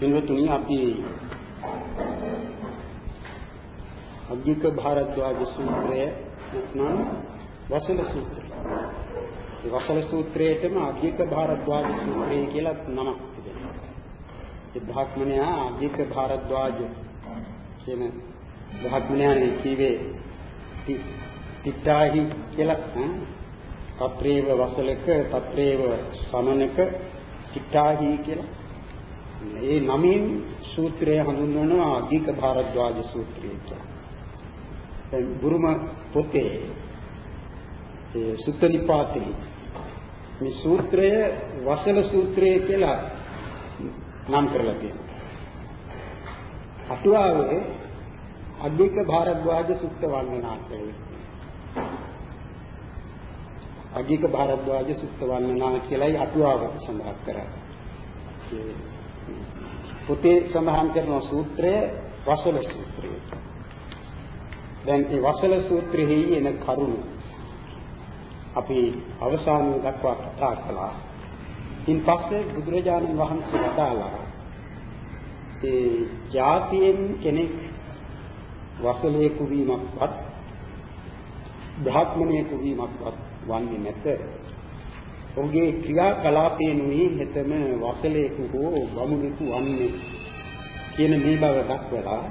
පින්වතුනි අපි අධික භාරද්වාජ සූත්‍රය නැත්නම් වසල සූත්‍රය. ඒ වසල සූත්‍රයේටම අධික භාරද්වාජ සූත්‍රය කියලා නමක් තිබෙනවා. ඒ භාග්මනයා අධික භාරද්වාජ කියන භාග්මනයානේ කීවේ තිට්ඨාහි කියලා තත්‍රේව වසලක තත්‍රේව සමනක තිට්ඨාහි කියලා ඒ නමින් සූත්‍රය හඳුන්වනවා අධික භාරද්වාජ සූත්‍රය කියලා. දැන් බුරුම පොතේ ඒ සුත්ත නිපාතේ මේ සූත්‍රය වසල සූත්‍රය කියලා නම් කරලා තියෙනවා. අටුවාවේ අධික භාරද්වාජ සුත්ත වර්ණනා කියලා. අධික භාරද්වාජ සුත්ත වර්ණනා කියලායි අටුවාව සඳහන් කරන්නේ. පොතේ සඳහන් කරන සූත්‍රය වසල සූත්‍රය. දැන් මේ වසල සූත්‍රෙහි එන කරුණ අපි අවසානයේ දක්වා කතා කළා. ඉන් පස්සේ බුදුරජාණන් වහන්සේ වදාළා ඒ જાතියෙන් කෙනෙක් වසලේකු වීමක්වත් බ්‍රාහ්මණයෙකු වීමක්වත් වන්නේ නැත. ඔහුගේ ක්‍රියාකලාපයනුයි හෙතම වසලේකු හෝ බමුණෙකු වන්නේ කියන මේ බව දක්වලා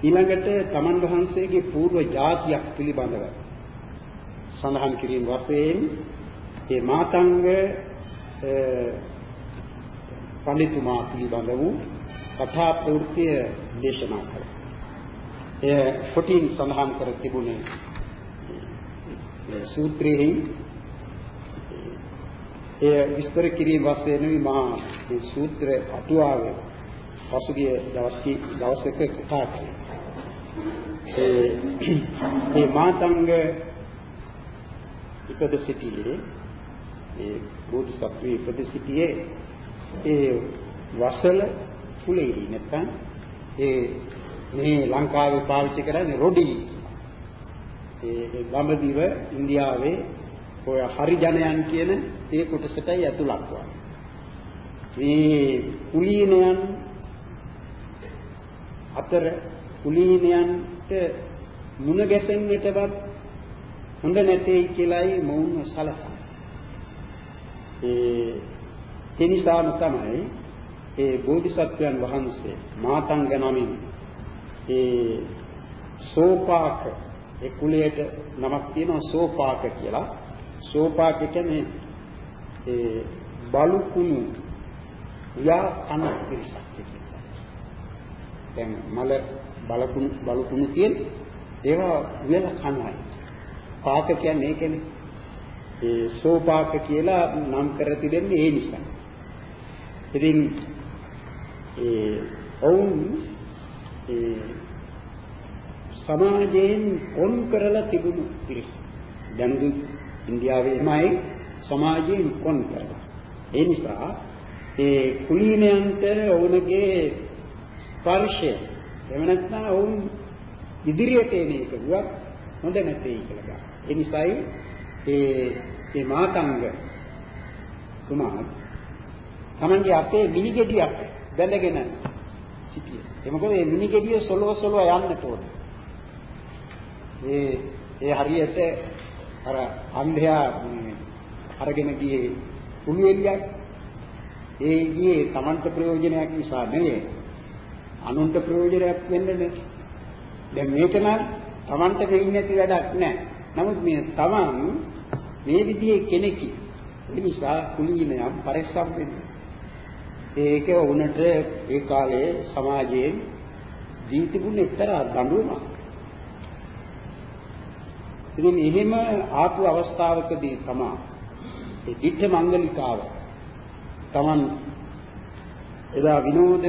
ඊළඟට තමන් වහන්සේගේ పూర్ව જાතියක් පිළිබඳව සඳහන් කිරීම වශයෙන් ඒ මාතංග පඬිතුමා පිළිබඳ වූ කතා ප්‍රවෘත්තිය දේශනා කළා. එය 14 සඳහන් කර තිබුණේ සූත්‍රයේ එය විස්තර කිරීම වශයෙන් මා මේ සූත්‍ර අටුවාවේ පසුගිය දවස්කි දවසක කතා කළා. ඒ මේ මාතංග ඉපද සිටියේ ඒ බෝධිසත්වයේ ඉපද සිටියේ ඒ වසල කුලෙහි නැත්නම් ඒ මේ ලංකාවේ පාවිච්චි කරන්නේ රොඩි ඒ ගම්බදිව ඉන්දියාවේ ඔය හරිජනයන් කියන ඒ කොටසටයි ඇතුළත් වන්නේ. මේ කුලීනයන් අතර කුලීනයන්ට මුණ ගැසෙන්නටවත් හොඳ නැtei කියලායි මොවුන් සලකන්නේ. ඒ තෙනිසාම තමයි ඒ බෝධිසත්වයන් වහන්සේ මාතංග නමින් ඒ සෝපාක ඒ කුලයට නමක් තියෙනවා සෝපාක කියලා. සෝපාක කියන්නේ ඒ බලුකුණු යා කන පිරිසක් කියලා. දැන් මල බලකුණු බලකුණු තියෙන ඒවා විල කනයි. පාක කියන්නේ ඒකනේ. ඒ සෝපාක කියලා නම් කර තිබෙන්නේ ඒ නිසා. ඉතින් ඒ ඔවුන් ඒ සමාජයෙන් කොන් කරලා තිබුණු පිරිස. දැන් ඉන්දියාවේමයි සමාජයෙන් කොන් කරලා. ඒ නිසා ඒ කුලීනයන්ට ඔවුන්ගේ ස්පර්ශය එහෙම නැත්නම් ඔවුන් ඉදිරියට එන එක වුවත් හොඳ නැtei කියලා ගන්න. ඒ නිසායි ඒ මේ මාතංග තුමා තමන්ගේ අපේ මිනිගෙඩියක් බැඳගෙන සිටියේ. ඒ මොකද මේ මිනිගෙඩිය සොලව සොලව යන්නට ඕනේ. ඒ ඒ හරියට අර අන්ධයා අරගෙන ගියේ කුළු එළියක්. ඒ ගියේ Tamanට ප්‍රයෝජනයක් නිසා නෙවෙයි. අනුන්ට ප්‍රයෝජනයක් වෙන්න නේ. දැන් මේක නම් Tamanට වෙන්නේ නැති වැඩක් නෑ. නමුත් මේ Taman මේ විදිහේ කෙනෙකි. ඒ නිසා කුලීනයම් පරිස්සම් වෙන්න. ඒක වුණට ඒ කාලේ සමාජයේ දී තිබුණ එක්තරා දඬුවමක්. ඉතින් එහෙම ආපු අවස්ථාවකදී තමයි ඒ ධිට්ඨ මංගලිකාව Taman එදා විනෝද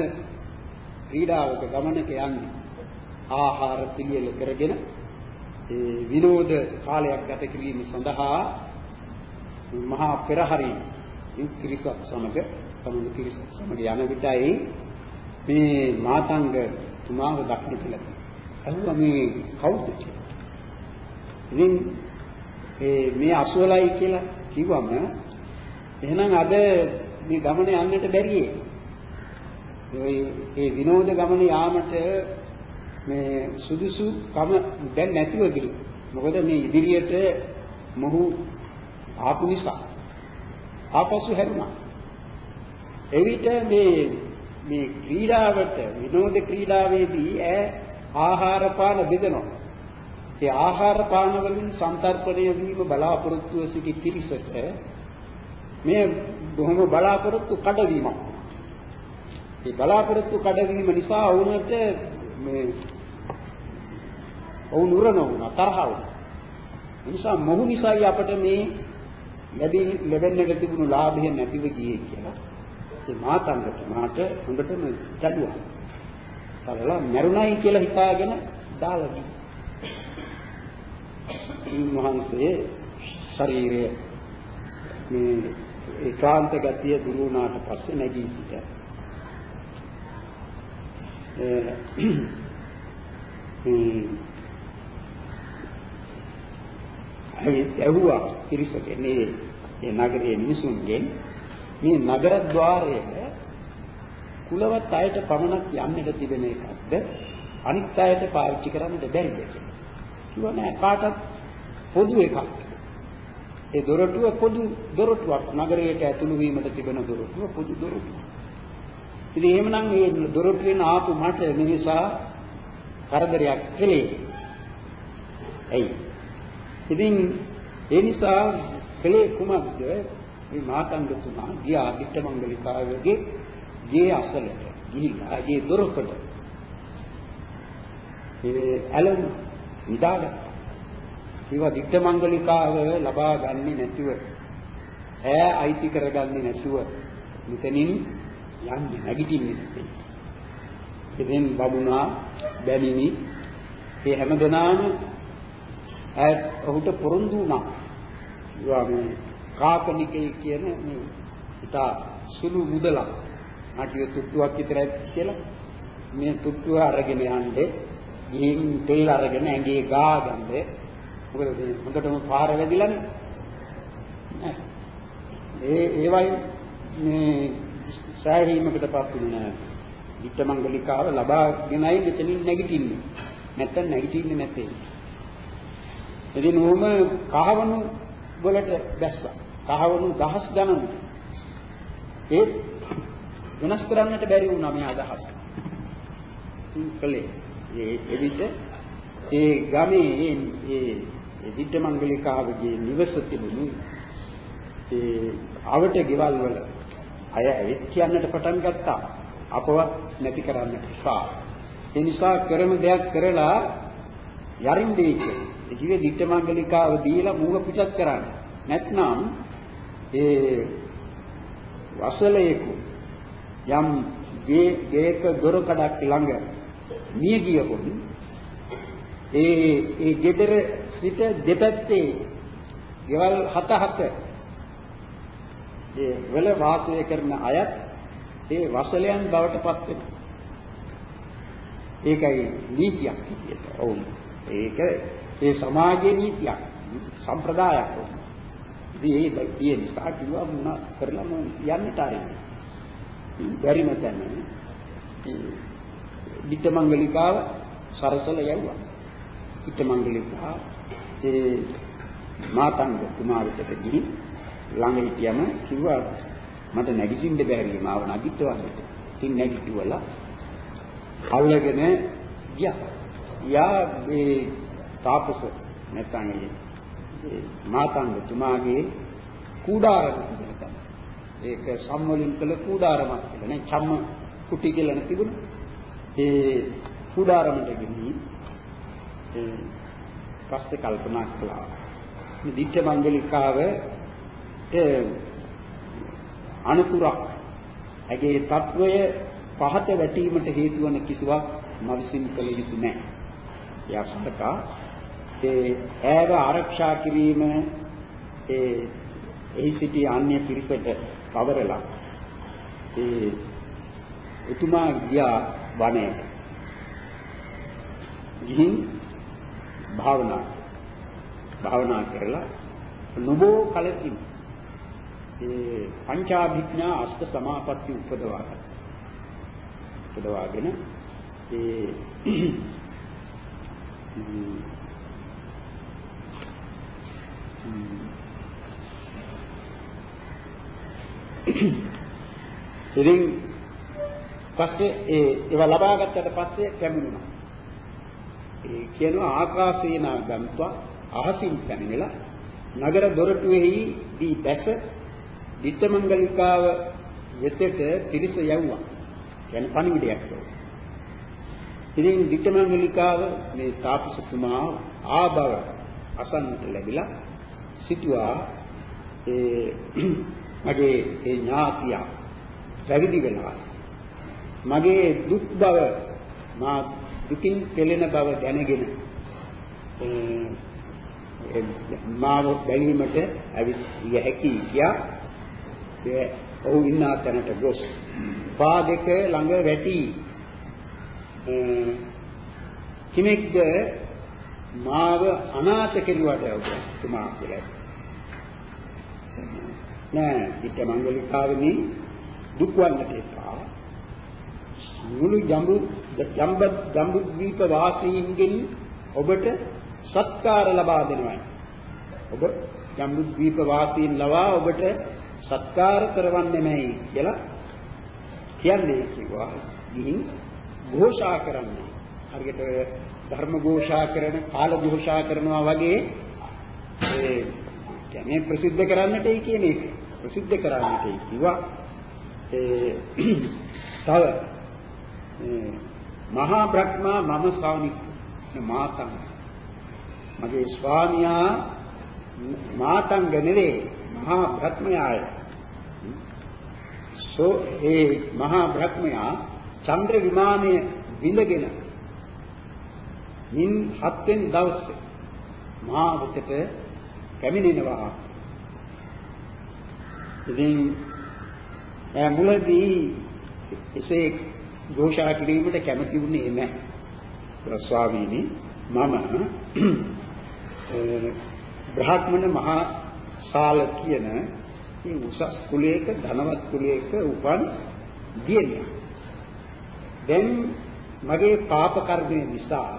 ක්‍රීඩාවක ගමනක යන්නේ ආහාර පිළියෙල කරගෙන ඒ විනෝද කාලයක් ගත කිරීම සඳහා මහා පෙරහරි ඉන්ක්‍රිසක් සමග සමුද කිරිස සමග යන විටයි මේ මාතංග තුමාව දක්න කියලා. අහුවා මේ කවුද කියලා. ඉතින් ඒ මේ අසුවලයි කියලා කිව්වම එහෙනම් අද මේ ගමනේ යන්නට බැරියේ. ඒ විනෝද ගමන යාමට මේ සුදුසු කම දැන් නැතිව ගිහින්. මොකද මේ ඉදිරියට මොහු ආපු නිසා ආපසු හැරුණා. එවිට මේ මේ ක්‍රීඩාවට විනෝද ක්‍රීඩාවේදී ඈ ආහාර පාන බෙදනවා. ඒ ආහාර පාන වලින් සම්තරපණය වීම බලාපොරොත්තුව සිටි පිරිසට මේ බොහොම බලාපොරොත්තු කඩවීමක්. ඒ බලාපොරොත්තු කඩවීම නිසා වුණට මේ ඔවුන් උරන වුණා තරහ වුණා. ඒ නිසා මොහු නිසායි අපට මේ ලැබී ලැබෙන්නට තිබුණු ලාභය නැතිව ගියේ කියලා. ඒ මාතංගට මාට හොඳටම ගැඩුවා. බලලා මරුණයි කියලා හිතාගෙන දාලා ගියා. උන්වහන්සේ ශරීරය මේ ඒකාන්ත ගතිය දුරු වුණාට පස්සේ නැගී සිටියා. ඒ ඇහුවා පිරිසකෙන් මේ ඒ නගරයේ මිනිසුන්ගෙන් මේ නගර ద్వාරයේ කුලවත් අයට පමණක් යන්නට තිබෙන එකක්ද අනිත් අයට පාවිච්චි කරන්නට බැරිද කියලා. කිව්වා නෑ කාටත් පොදු එකක්. ඒ දොරටුව පොදු දොරටුවක් නගරයට ඇතුළු වීමට තිබෙන දොරටුව පොදු දොරටුවක්. ඉතින් එහෙමනම් මේ දොරටුවෙන් ආපු මට මිනිසා කරදරයක් කළේ. ඇයි? ඉතින් ඒ නිසා කළේ කුමක්ද? මේ මාතංගතුමා ගියා පිටමංගලිකාවගේ ගේ අසලට ගිහිල්ලා ගේ දොරකඩ ඒ ඇලුම් නිදාගත්තා. ඒවා දික්ක මංගලිකාව ලබා ගන්නේ නැතුව ඈ අයිති කරගන්නේ නැතුව මෙතනින් යන්නේ නැගිටින්නේ නැtei. ඉතින් බබුණා බැමිනි ඒ හැමදෙනාම ඈ ඔහුට පොරොන්දු වුණා. ඒවා මේ කාකනිකේ කියන මේ ඉතා සුළු මුදලක් මාටිය තුට්ටුවක් විතරයි කියලා මේ තුට්ටුව අරගෙන යන්නේ ගිහින් තෙල් අරගෙන ඇඟේ ගාගන්නේ මොකද මේ හොඳටම පාර වැදිලානේ. ඒ ඒවයි මේ සෑහීමකටපත් වෙන්නේ නැහැ. විත්තමංගලිකාව ලබාගෙනයි මෙතනින් නැගිටින්නේ. නැත්තම් නැගිටින්නේ නැtei. ඉතින් උම කහවණු වලට දැස්සා. කහවණු දහස් ගණන්. ඒ වෙනස් කරන්නට බැරි වුණා මේ අදහස. කලේ ඒ එවිට ඒ ගමේ ඒ ඒ විද්‍යමංගලිකාවගේ නිවස තිබුණු ඒ ආවට ගෙවල් වල අය ඇවිත් කියන්නට පටන් ගත්තා අපවත් නැති කරන්න නිසා ඒ නිසා කරන දෙයක් කරලා යරින් දෙයි කියලා. ඒ කිව්වේ විද්‍යමංගලිකාව දීලා මූල පුචත් කරන්න. නැත්නම් ඒ වසලයක යම් ගේ ගේක දොරකඩක් ළඟ මිය ගියොත් ඒ ඒ gedara සිට දෙපැත්තේ ගෙවල් හත හත ඒ වල වාසය කරන අයත් ඒ වසලයන් බවට පත් වෙනවා. ඒකයි නීතියක් විදියට. ඔවුන්. ඒක ඒ සමාජයේ නීතියක්, සම්ප්‍රදායක්. ඉතින් ඒ ඒ නිසා කිව්වා මොන කරලා මම යන්නට ආරෙන්නේ. බැරිම තැන විත්තමංගලිකාව සරසල යවුවා. විත්තමංගලිකාව ඒ මාතංග කුමාරට ගිහින් ළඟ හිටියම කිව්වා මට නැගිටින්න බැරි මාව නැගිටවන්න. ඉතින් නැගිටුවලා අවුලගෙන ගියා. යා මේ තාපස නැත්නම් ඒ මාතංග තුමාගේ කුඩාරම තිබුණා. ඒක සම්වලින් කළ කුඩාරමක් කියලා නේ. චම්ම කුටි කියලා තිබුණා. ඒ කුඩාරමට ගිහින් ඒ පස්සේ කල්පනා කළා. මේ දිට්ඨ මංගලිකාව අනුතුරක් ඇගේ తත්වය පහත වැටීමට හේතු වන කිසිවක් මවිසින් කළ යුතු නැහැ. යක්ෂකා ඒ ඈව ආරක්ෂා කිරීම ඒ එහි සිටි අන්‍ය පිරිසට පවරලා ඒ එතුමා ගියා වනයේට. ගිහින් භාවනා භාවනා කරලා නොබෝ කලකින් ඒ පංචාභිඥා අෂ්ට සමාපatti උපදවා ගන්න. උපදවාගෙන ඒ ඉතින් පස්සේ ඒ ඒවා ලබා ගත්තට පස්සේ පැමිණුණා. ඒ කියනවා ආකාශේනා ගන්නවා අහසින් පැමිණලා නගර දොරටුවේහි දී දැස දිත්තමංගලිකාව වෙතට පිරිස යවුවා. කියන්නේ පණිවිඩයක් ඒක. ඉතින් දිත්තමංගලිකාව මේ තාපසතුමා ආබව අසන්නට ලැබිලා සිටුවා ඒ මගේ ඒ ඥාතියා පැවිදි වෙනවා. මගේ දුක් බව මා දුකින් පෙළෙන බව දැනගෙන මාව බැලීමට ඇවිත් ගිය හැකි කියා ඒ ඔහු ඉන්න තැනට ගොස් පා දෙක ළඟ වැටි කිමෙක්ද මාව අනාථ කෙරුවට තුමා කියලා. නෑ පිට මංගලිකාවෙනි දුක් වන්නට එපා. මුළු ජම්බු ජම්බ ජම්බු දීප වාසීන්ගෙන් ඔබට සත්කාර ලබා දෙනවා. ඔබ ජම්බු දීප වාසීන් ලවා ඔබට සත්කාර කරවන්නේ නැහැ කියලා කියන්නේ කිව්වා. ගිහින් ഘോഷා කරන්නේ. හරියට ධර්ම ഘോഷා කරන කාල ഘോഷා කරනවා වගේ ඒ කියන්නේ ප්‍රසිද්ධ කරන්නටයි කියන එක. ප්‍රසිද්ධ කරන්නටයි කිව්වා. ඒ තව මහා බ්‍රහ්මා මම ස්වාමි. මාතං මගේ ස්වාමියා මාතංග නෙවේ. මහා බ්‍රහ්මයාය සෝ ඒ මහා බ්‍රහ්මයා චන්ද්‍ර විමානය විඳගෙන මින් හත්වෙනි දවසේ මහා වෙතට පැමිණෙනවා. ඉතින් මුලදී එසේ ഘോഷා කිරීමට කැමති වුණේ නැහැ. ස්වාමීනි මම බ්‍රහ්මණ මහා ශාල කියන මේ උසස් කුලයක ධනවත් කුලයක උපන් දියණියක්. දැන් මගේ පාප කර්මය නිසා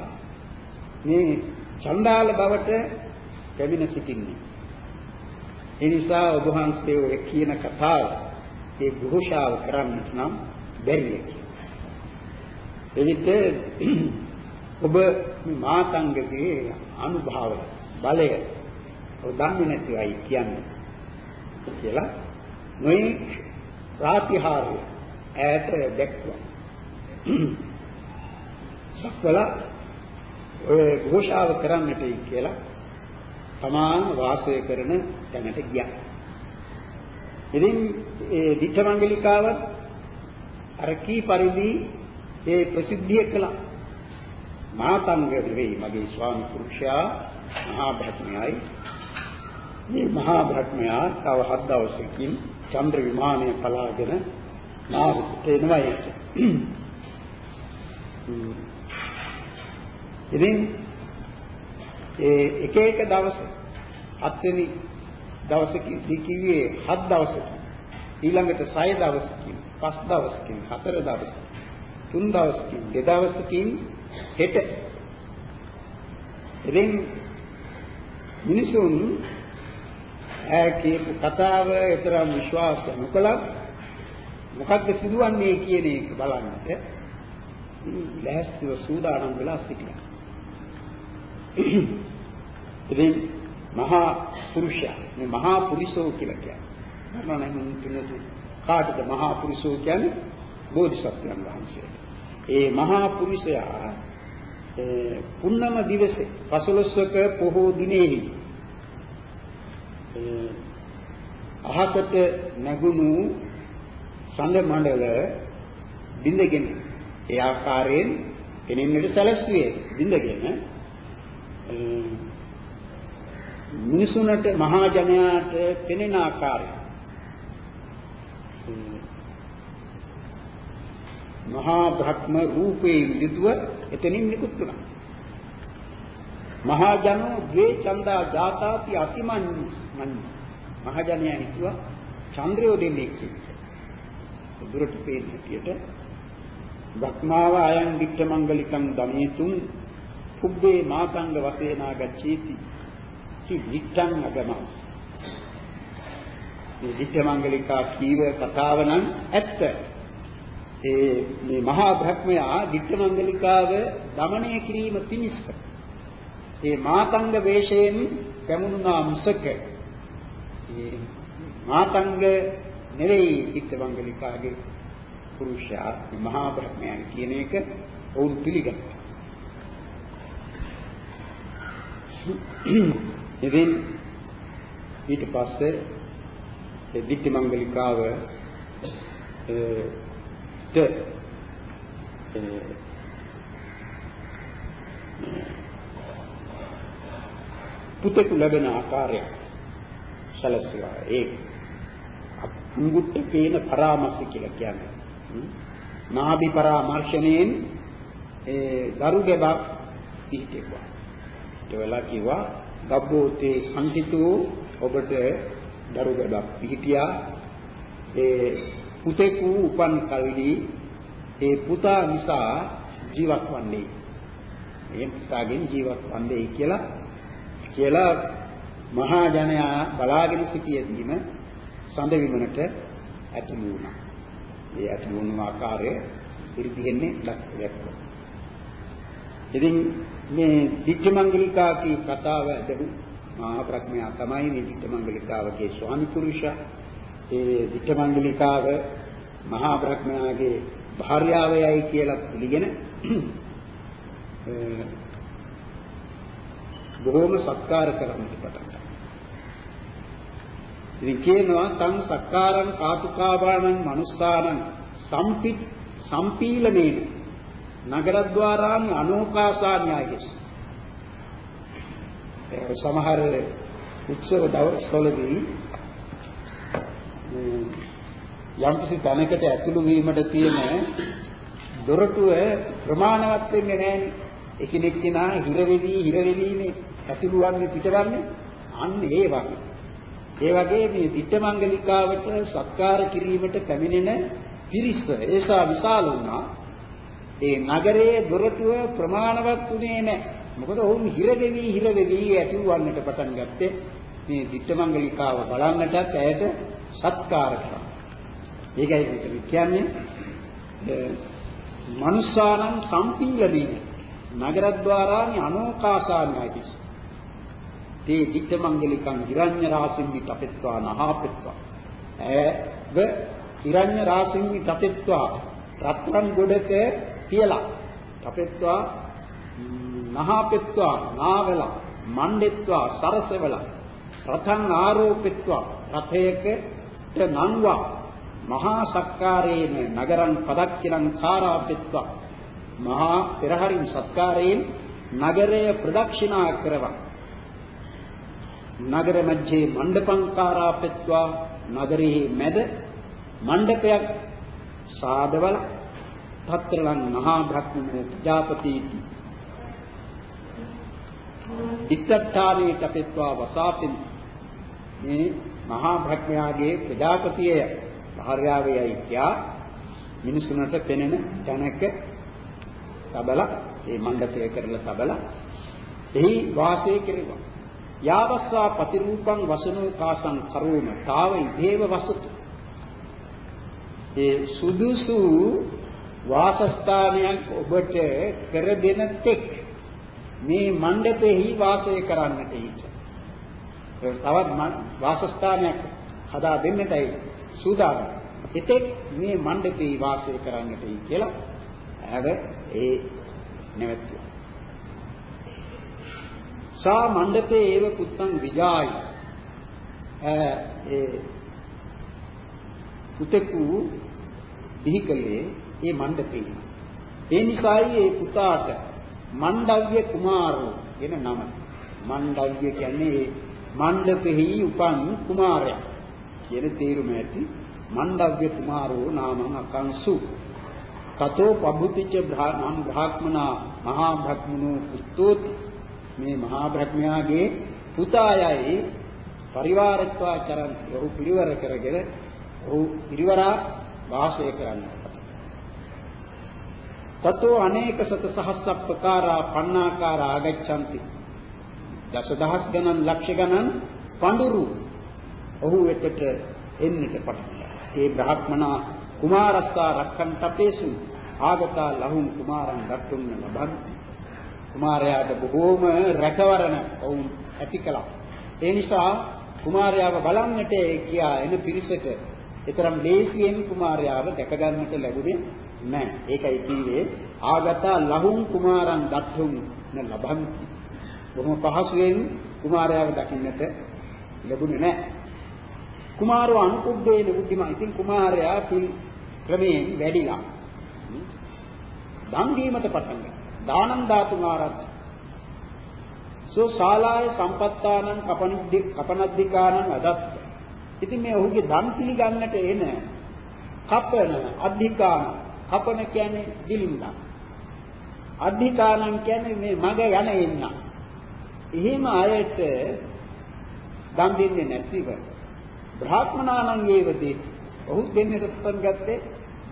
මේ චණ්ඩාල බවට පැමිණ සිටින්නේ. ඒ නිසා ඔබ වහන්සේ ඔය කියන කතාව ඒ ഘോഷාව කරන්නට නම් බැරිය. එවිට ඔබ මාතංගගේ අනුභව බලය ඔබ දන්නේ නැතිවයි කියන්නේ කියලා නොයි ප්‍රාතිහාර්ය ඈත දැක්වුවා. සක්වල ඔය ഘോഷාව කරන්නටයි කියලා තමාන් වාසය කරන තැනට ගියා. ඉතින් ඒ දිඨමංගලිකාවත් අර කී පරිදි ඒ ප්‍රසිද්ධිය කළා. මාතංග නෙවෙයි මගේ ස්වාමි පුරුෂයා මහා බ්‍රහ්මයයි. මේ මහා බ්‍රහ්මයා තව හත් දවසකින් චන්ද්‍ර විමානය පලාගෙන නාවිකට එනවා ඒක. ඉතින් ඒ එක එක දවස් හත්වෙනි දවසකදී කිව්වේ හත් දවසකින් ඊළඟට 6 දවසකින් 5 දවසකින් 4 දවසකින් 3 දවසකින් 2 දවසකින් හෙට ඉතින් මිනිසුන් ඈ කියපු කතාව ඒතරම් විශ්වාස නොකළත් මොකක්ද සිදුවන්නේ කියන එක බලන්නට ලෑස්තිව සූදානම් වෙලා සිටියා. ඉතින් මහා පුරුෂයා මේ මහා පුරිසෝ කියලා කියන්නේ. මරණයන් තුනතු කාටද මහා පුරුෂෝ කියන්නේ? බෝධිසත්වයන් වහන්සේ. ඒ මහා පුරුෂයා පුන්නම දිවසේ පසළොස්වක පොහෝ දිනෙහි අහසට නැගුණු සංඝ මණ්ඩල බින්දගෙන ඒ ආකාරයෙන් කෙනෙන්නට සැලැස්සුවේ බින්දගෙන මිනිසුන්ට මහා ජනයාට පෙනෙන ආකාරය මහා බ්‍රහ්ම රූපේ විදුව එතනින් නිකුත් වුණා. මහා ජනෝ ද්වේ චන්දා ජාතාති අතිමන් මන් මහා ජනයා හිතුවා චන්ද්‍රයෝ දෙන්නේ කියලා. දුරට පේන හැටියට භක්මාව අයං වික්ඛ මංගලිකං ධනේතුං පුබ්බේ මාතංග වශයෙන්ා ගච්ඡේති කි වික්ඛං අගමං මේ වික්ඛ මංගලිකා කීව කතාව නම් ඇත්ත ඒ මේ මහා භ්‍රක්‍මයා වික්‍රමංගලිකාව দমনය කිරීම පිණිස ඒ මාතංග වේශයෙන් පැමුණා මුසක. ඒ මාතංග නෙවෙයි වික්‍රමංගලිකාගේ පුරුෂයා මහා භ්‍රක්‍මයා කියන එක ඔවුන් පිළිගත්තා. ඉතින් ඊට පස්සේ ඒ වික්‍රමංගලිකාව පුතෙකු ලැබෙන ආකාරය සැලසුවා. ඒ අංගුට්ට කේන පරාමර්ශ කියලා කියන්නේ. නාභි පරාමර්ශණයෙන් ඒ දරු ගැබක් පිහිටෙවුවා. ඒ වෙලාව කිව්වා ගබ්බෝතේ සංහිතෝ ඔබට දරු ගැබක් පිහිටියා. ඒ පුතෙකු උපන් කල්හි ඒ පුතා නිසා ජීවත් වන්නේ ඒ පුතාගෙන් ජීවත් වන්නේ කියලා කියලා මහා ජනයා බලාගෙන සිටියදීම සඳ විමනට ඇතුළු වුණා. ඒ ඇතුළු වුණු ආකාරය පිළිපෙන්නේ දැක්කා. ඉතින් මේ දිට්ඨමංගලිකා කී කතාව ඇදහු මහා ප්‍රඥා තමයි මේ දිට්ඨමංගලිකාවගේ ස්වාමි පුරුෂයා. ඒ දිට්ඨමංගලිකාව මහා ප්‍රඥාගේ භාර්යාවයයි කියලා පිළිගෙන බොහෝම සත්කාර කරන්නට පටන් ගත්තා. ඉතින් කියනවා තං සක්කාරං කාතුකාබාණං මනුස්සානං සම්පි සම්පීලනේන නගරද්වාරාන් අනෝකාසාන්‍යයිස් සමහර උත්සව දවස්වලදී යම්කිසි තැනකට ඇතුළු වීමට තියෙන දොරටුව ප්‍රමාණවත් වෙන්නේ නැහැනේ. එකිනෙක කෙනා හිර වෙවි හිර වෙවිනේ ඇතුළු වන්නේ පිටවන්නේ. අන්න ඒ වගේ. ඒ වගේ මේ පිටමංගලිකාවට සත්කාර කිරීමට පැමිණෙන පිරිස ඒසා විශාල වුණා. ඒ නගරයේ දොරටුව ප්‍රමාණවත් වුණේ නැහැ. මොකද ඔවුන් හිර වෙවි හිර වෙවි ඇතිවන්නට පටන් ගත්තේ මේ පිටමංගලිකාව බලන්නටත් ඇයට සත්කාර කරා. ඒකයි මෙතන කියන්නේ මනුස්සානම් සම්පීලදී නගරද්වාරානි අනෝකාසාන්‍යයි තේ දික්කමංගලිකං හිරඤ්ඤ රාසින්වි තපෙත්වා නහාපෙත්වා ඇව හිරඤ්ඤ රාසින්වි තපෙත්වා රත්රන් ගොඩක තියලා. තපෙත්වා නහාපෙත්වා නාවලා මණ්ඩෙත්වා සරසවලා. රතං ආරෝපෙත්වා රථයකට නන්වා මහා සක්කාරේන නගරං පදක්ඛිරං කාරාපෙත්වා මහා පෙරහරින් සත්කාරයෙන් නගරය ප්‍රදක්ෂිනා කරවා. නගර මැජේ මණ්ඩපං කාරාපෙත්වා නගරෙහි මැද මණ්ඩපයක් සාදවල තත්‍රලං මහා බ්‍රහ්මනේ ප්‍රජාපතිති ඉත්තත්තාරේ තපෙත්වා වසාපින් මේ මහා භක්මයාගේ ප්‍රජාපතිය භාර්යාවයයි කියා මිනිසුන්ට පෙනෙන තැනක තබලා ඒ මණ්ඩපය කරලා තබලා එහි වාසය කෙරෙනවා යාවස්සා පතිරූපං වසනෝ කාසං කරෝම තාව ඉදේව වසතු. ඒ සුදුසු වාසස්ථානයක් ඔබට කර දෙන තෙක් මේ මණ්ඩපෙහි වාසය කරන්නට ඊට. තවත් වාසස්ථානයක් හදා දෙන්නටයි සූදානම්. එතෙක් මේ මණ්ඩපේ වාසය කරන්නට ඊ කියලා ඇව ඒ නැවතුවා. සා මණ්ඩපේ ඒව පුත්තං විජායි. ඒ පුතෙකු දිහිකලේ මේ මණ්ඩපේ. ඒ නිසායි ඒ පුතාට මණ්ඩව්‍ය කුමාරෝ කියන නම. මණ්ඩව්‍ය කියන්නේ මණ්ඩපෙහි උපන් කුමාරයා. කියන තේරුම ඇති. මණ්ඩව්‍ය කුමාරෝ නාමං අකංසු. කතෝ පබුතිච නම් භාග්මනා මහා භක්මනෝ පුස්තෝත් මේ මහා භක්මයාගේ පුතායයි පරිවාරත්වා චරන් ඔහු පිරිවර කරගෙන ඔහු පිරිවරා වාසය කරන්න. තතෝ අනේක සත සහස්සප්පකාරා පන්නාකාරා ආගච්ඡanti. දසදහස් ගණන් ලක්ෂ ගණන් පඳුරු ඔහු වෙතට එන්නට පටන් ඒ බ්‍රහ්මනා කුමාරස්සා රක්කන් තපේසු ආගතා ලහුම් කුමාරන් දක්තුන්න ලබන්ති කුමාරයාට බොහෝම රැකවරණ වුන් ඇති කළා ඒ නිසා කුමාරයාව බලන්නට කියා එන පිරිසට ඒතරම් ලේසියෙන් කුමාරයාව දැක ගන්නට ලැබුණේ නැහැ. ඒකයි කිව්වේ ආගතා ලහුම් කුමාරන් දත්තුම් න ලබන්ති. බොහොම පහසුවෙන් කුමාරයාව දකින්නට ලැබුණේ නැහැ. කුමාරෝ අනුකුද්දේන බුද්ධිමා. ඉතින් කුමාරයා පිල් ක්‍රමයෙන් වැඩිලා. දන් දීමට පටන් ගත්තා. දානං දාතුන් ආරච්චි. සෝ ශාලාය සම්පත්තානං කපනිද්දි කපනද්දිකානං අදත්ත. ඉතින් මේ ඔහුගේ දන් පිළිගන්නට එන කපන අධිකාන කපන කියන්නේ දිලින්ද. අධිකානං කියන්නේ මේ මග යන එන්න. එහෙම අයට දන් දෙන්නේ නැතිව බ්‍රාහ්මනානං ඒවදී ඔහු දෙන්නට පටන් ගත්තේ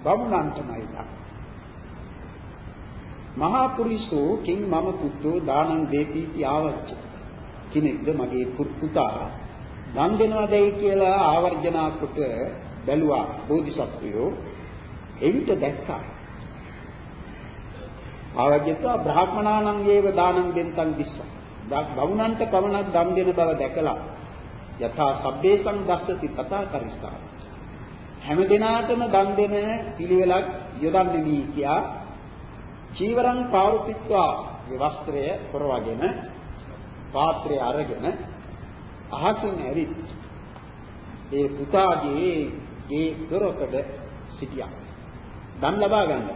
බමුණන්ටමයි. මහා පුරිසෝ කිං මම පුත්තෝ දානං දේති ආවච්ච. කෙනෙක්ද මගේ පුතා දන් දෙනවදයි කියලා ආවර්ජනා කොට බැලුවා බෝධිසත්වයෝ එවිට දැක්කා. ආවජ්‍යත බ්‍රාහ්මනානං ඒව දානං දෙන්තං දිස්ස. බවුනන්ට පවණක් දන් දෙන බව දැකලා යථා සබ්බේසං දස්සති තථා කරිස්සා. හැම දිනාටම දන් දෙන පිළිවෙලක් යොදන්නේ නී කියා චීවරං පාරුපිත්වා මේ වස්ත්‍රය පොරවගෙන පාත්‍රය අරගෙන අහසින් ඇවිත් ඒ පුතාගේ ඒ දොරකඩ සිටියා. දන් ලබා ගන්න.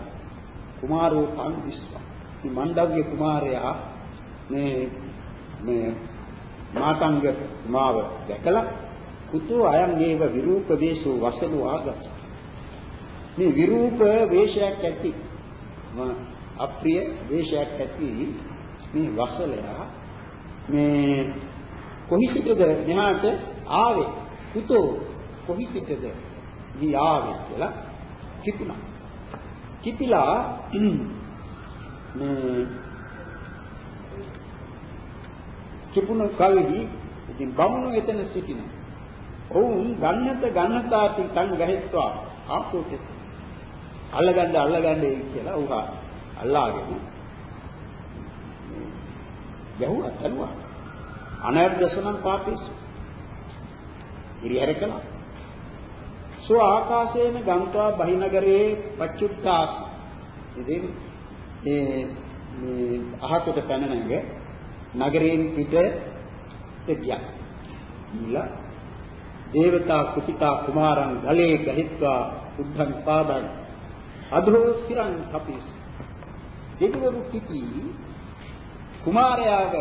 කුමාරෝ තන් විශ්වා. මේ මණ්ඩව්‍ය කුමාරයා මේ මේ මාතංග මාව දැකලා කුතෝ අයන් ඒව විරූප වේශෝ වසලු ආගත. මේ විරූප වේශයක් ඇති අප්‍රිය වේශයක් ඇති මේ වසලයා මේ කොහි සිටද මෙහාට ආවේ කුතෝ කොහි සිටද ගිය ආවේ කියලා කිතුණා කිතිලා මේ කිපුණ කල්හි ඉතින් බමුණු එතන සිටිනවා. ඔවුන් ගන්නත ගන්නතාති තන් ගහෙත්වා. ආපෝතේ අල්ලගන්න අල්ලගන්න කියලා උහා අල්ලාගෙන ගැහුවා තනුවා අනර්දසනම් පාපිස්. ඉරියර කළා සෝ ආකාශේන ගංගා බහිනගරේ පච්චුත්තාස් ඉතින් මේ මේ අහකට පැන නැග නගරයෙන් පිට ගියා ඊළා දේවතා කුපිතා කුමාරං ගලේ ගහිත්වා උද්ධං පාදං. අධෝ සිරං කපිස්. දෙවිවරු පිටි කුමාරයාව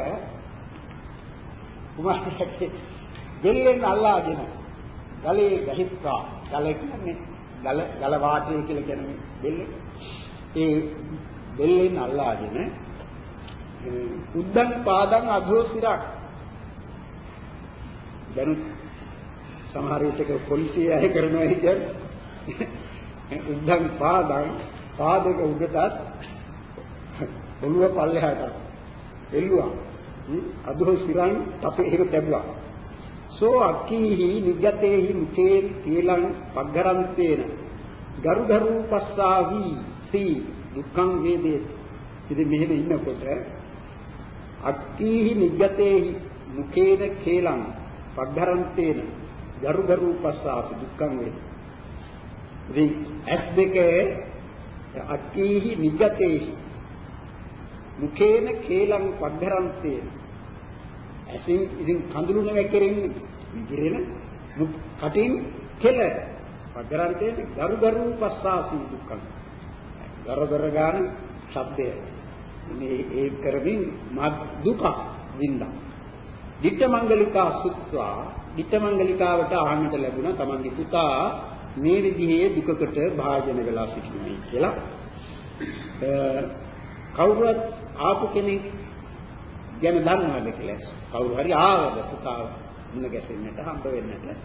කුමාරයාගේ දෙල්ලෙන් අල්ලාගෙන ගලේ ගහිත්වා. ගල කියන්නේ ගල ගල වාටය කියලා කියන්නේ දෙල්ල ඒ දෙල්ලෙන් අල්ලාගෙන උද්දන් පාදන් අධෝ සිරක් දැනුත් සමහර විටක පොලිසිය අය කරනවා කියන්නේ. උද්දන් පාදන් පාදක උඩටත් ඔළුව පල්ලෙහාට එල්ලුවා. අදෝ සිරන් අපේ එහෙම තැබුවා. සෝ අක්කීහි නිගතේහි මුචේ තීලං පග්ගරන්තේන. ගරු ගරු පස්සාවි සී දුක්ඛං වේදේ ඉතින් මෙහෙම ඉන්නකොට අක්කීහි නිගතේහි මුකේන කේලං පග්ගරන්තේන ගරු ගරු පස්සාවි දුක්ඛං වේදේ ඉතින් ඇස් දෙකේ අක්කීහි නිගතේහි මුකේන කේලං පග්ගරන්තේන ඇසින් ඉතින් කඳුළු නැවැකෙරින්නේ විදිරෙන කටින් කෙල පගරන්තේ ගරු ගරු පස්සාසි දුක්ඛ. ගර ගර ගාන ශබ්දය. මේ ඒ කරමින් දුක වින්දා. ditta mangalikaa සුත්වා ditta mangaliකාවට ආහන්නට ලැබුණා තමන්ගේ පුතා මේ විදිහේ දුකකට භාජන වෙලා සිටිනේ කියලා. කවුරුත් ආපු කෙනෙක් ගැන දන්නවද කියලා? කවුරු හරි ආවද පුතා මුණ ගැසෙන්නට හම්බ වෙන්නට?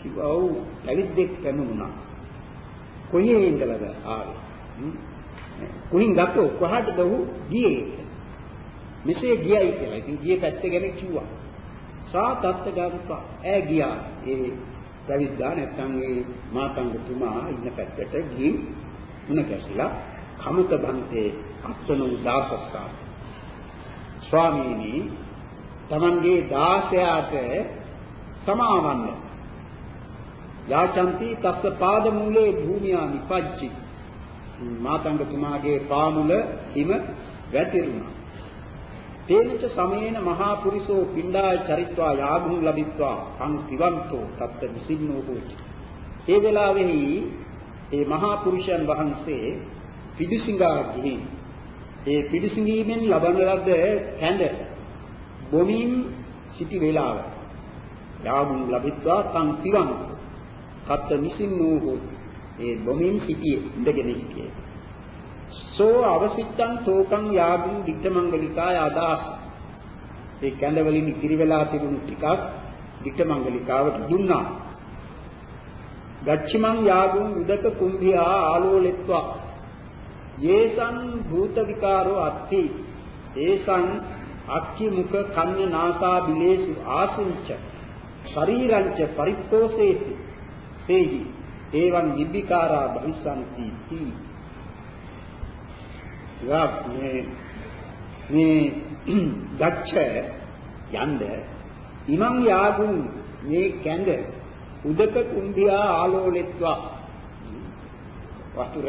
කිව්වා ඔව් පැවිද්දෙක් පැමුණා කොහේ ඉඳලාද ආවේ? කුණින් ගත්තෝ කොහාටද ඔහු ගියේ මෙසේ ගියයි කියලා. ඉතින් ගියේ පැත්ත ගැන කිව්වා. සා තත්ත ගම්පා ඈ ගියා. ඒ පැවිද්දා නැත්නම් ඒ මාතංගතුමා ඉන්න පැත්තට ගිහින් මුණ ගැසිලා කමත බන්තේ අත්නු දාසස්සා ස්වාමීනි තමන්ගේ 16ට සමාවන්න යාචන්ති තස්ස පාද මූලේ භූමියා නිපජ්ජි මාතංගතුමාගේ පාමුල හිම වැතිරුණා. තේනච සමේන මහා පුරිසෝ පිණ්ඩාය චරිත්වා යාගුන් ලබිත්වා අං තිවන්තෝ තත්ත විසින්නෝ හෝති. ඒ වෙලාවෙහි ඒ මහා පුරුෂයන් වහන්සේ පිඩුසිඟා ගිහින් ඒ පිඩුසිඟීමෙන් ලබන ලද කැඳ බොමින් සිටි වේලාව යාගුන් ලබිත්වා තං තිවන්තෝ තත්ත විසින්නෝ හෝති. ඒ බොමින් සිටියේ ඉඳගෙන සිටියේ. සෝ අවසිට්ටං තෝකං යාගුම් වික්‍රමංගලිකාය අදාස් ඒ කැඳ වලින් ඉතිරි වෙලා තිබුණු ටිකක් වික්‍රමංගලිකාවට දුන්නා. ගච්ඡිමං යාගුම් උදක කුම්භියා ආලෝලෙත්වා. යේසං භූත විකාරෝ අත්ති ඒසං අක්ඛි මුඛ කන්න නාසා බිලේසු ආසුංච. ශරීරංච පරිප්පෝසේති තේහි. එවං විවිකාරා භවිස්සන්ති තී මේ මේ ගච්ඡ යන්න ඉමං යාගුන් මේ කැඳ උදක කුම්භියා ආලෝලෙත්වා. වතුර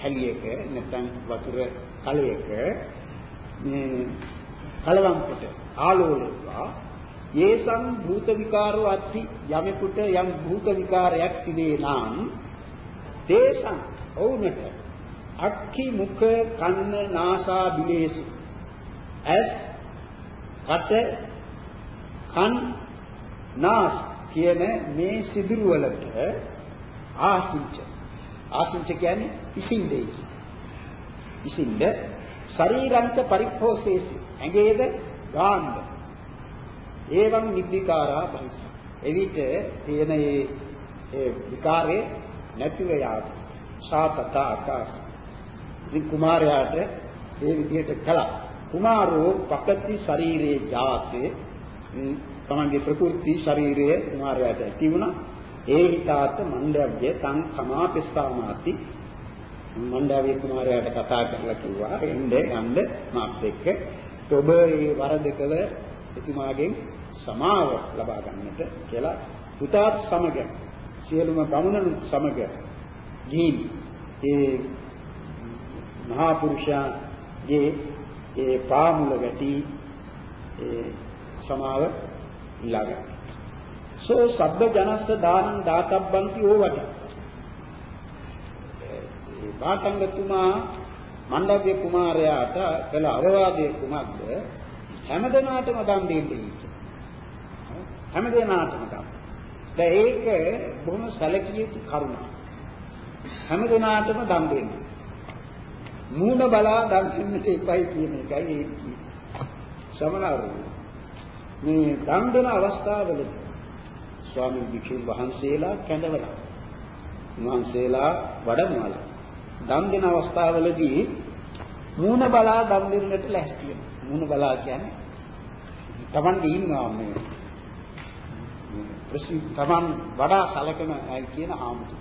හැලියක නැත්නම් වතුර කලයක මේ කලවම් කොට ආලෝලෙත්වා. යේසං භූත විකාරෝ අත්ති යමෙකුට යම් භූත විකාරයක් තිබේ නම් තේසං ඔවුන්ට අක්ඛි මුඛ කන්න නාසා බිලේසු. ඇස් කට කන් නාස් කියන මේ සිදුරු වලට ආසින්ච. ආසින්ච කියන්නේ ඉසින්දේ. ඉසින්ද ශරීරංච පරිපෝසේසි ඇඟේද ගාන්ධ ඒවං නිබ්බිකාරා බහිස එවිට තියෙන ඒ විකාරේ නැතිව යා සාපත ආකාශ ඉතින් කුමාරයාට ඒ විදිහට කළා. කුමාරෝ පකති ශරීරේ ජාතේ තමන්ගේ ප්‍රകൃති ශරීරයේ කුමාරයාට ඇති වුණා. ඒ හිතාත මණ්ඩව්‍ය තං සමාපස්සාමාති. මණ්ඩව්‍ය කුමාරයාට කතා කරලා කිව්වා එන්නේ යන්න මාත් එක්ක. ඔබ මේ වරදකව එතුමාගෙන් සමාව ලබා ගන්නට කියලා පුතාත් සමග සියලුම බමුණන් සමග ගිහින් ඒ මහා පුරුෂයාගේ ඒ පාමුල වැටි ඒ සමාව ඊළඟ සෝ සබ්බ ජනස්ස දානං දාතබ්බන්ති ඕවට ඒ බාටංගතුමා මණ්ඩව්‍ය කුමාරයාට කළ අවවාදයේ කුමක්ද? හැමදෙනාටම දන් දෙන්න හැමදෙනාටම දන් දැන් ඒක බොහොම සැලකිය යුතු කරුණක්. හැමදෙනාටම දන් දෙන්න. මූණ බලා දකින්නට එපයි කියන එකයි ඒ සමනරු මේ දන් දෙන අවස්ථාවලදී ස්වාමීන් වික්ෂුන් වහන්සේලා කැඳවලා වහන්සේලා වඩමවලා දන් දෙන අවස්ථාවලදී මූණ බලා දන් දෙන්නට ලැස්ති වෙනවා. මූණ බලා කියන්නේ Tamange ඉන්නවා මේ ප්‍රසිද්ධ Taman වඩා සලකන අය කියන ආමුතු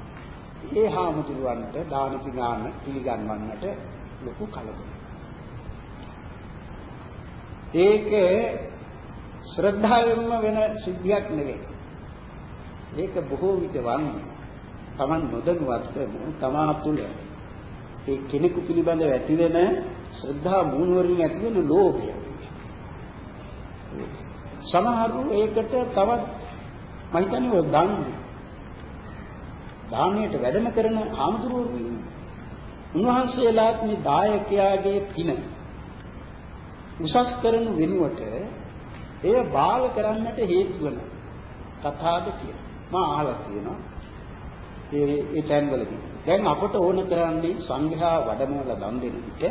ඒ හාමුදුරුවන්ට දාන පිඟාන පිළිගන්වන්නට ලොකු කලබලයක්. ඒක ශ්‍රද්ධාවෙන්ම වෙන සිද්ධියක් නෙවෙයි. ඒක බොහෝ විට වන්නේ Taman නොදැනුවත්වම තමා තුළ ඒ කෙනෙකු පිළිබඳව ඇතිවෙන ශ්‍රද්ධා මූණවරින් ඇතිවෙන ලෝභය. සමහරු ඒකට තවත් මම හිතන්නේ ඔය දන්නේ දානයට වැඩම කරන ආමතුරුවෝ උන්වහන්සේලාත් මේ දායකයාගේ පින උසස් කරන වෙනුවට එය බාල කරන්නට හේතු වෙන කතාවද කියලා. මා අහලා තියෙනවා. ඒ ඒ තැන්වලදී. දැන් අපට ඕන කරන්නේ සංඝයා වඩමවල දන් දෙන විට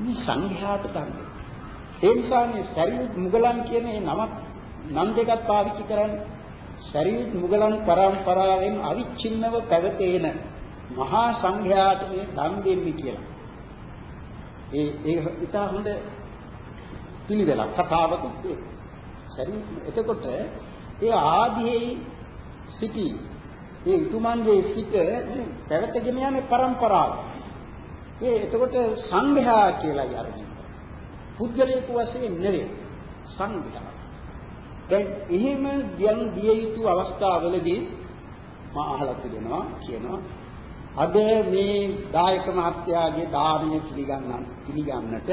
මේ සංඝයාට දන් දෙන්න. ඒ නිසා මේ සරියුත් මුගලන් කියන මේ නමක් නම් දෙකක් පාවිච්චි කරන්නේ සරියුත් මුගලන් පරම්පරාවෙන් අවිච්ඡින්නව පැවතේන මහා සංඝයාට මේ දන් දෙන්නේ කියලා. ඒ ඒ ඉතා හොඳ පිළිවෙලක් කතාවකුත් ඒක. සරි එතකොට ඒ ආදීයේ සිටි ඒ උතුමන්ගේ සිට පැවතගෙන යන પરම්පරාව. ඒ එතකොට සංඝයා කියලා යන්නේ. පුද්ගලයෙකු වශයෙන් නෙවෙයි සංඝයා. දැන් එහෙම යම් දිය යුතු අවස්ථාවලදී මා අහලා තිබෙනවා කියනවා අද මේ දායක මහත්තයාගේ ධාර්මීය පිළිගන්න පිළිගන්නට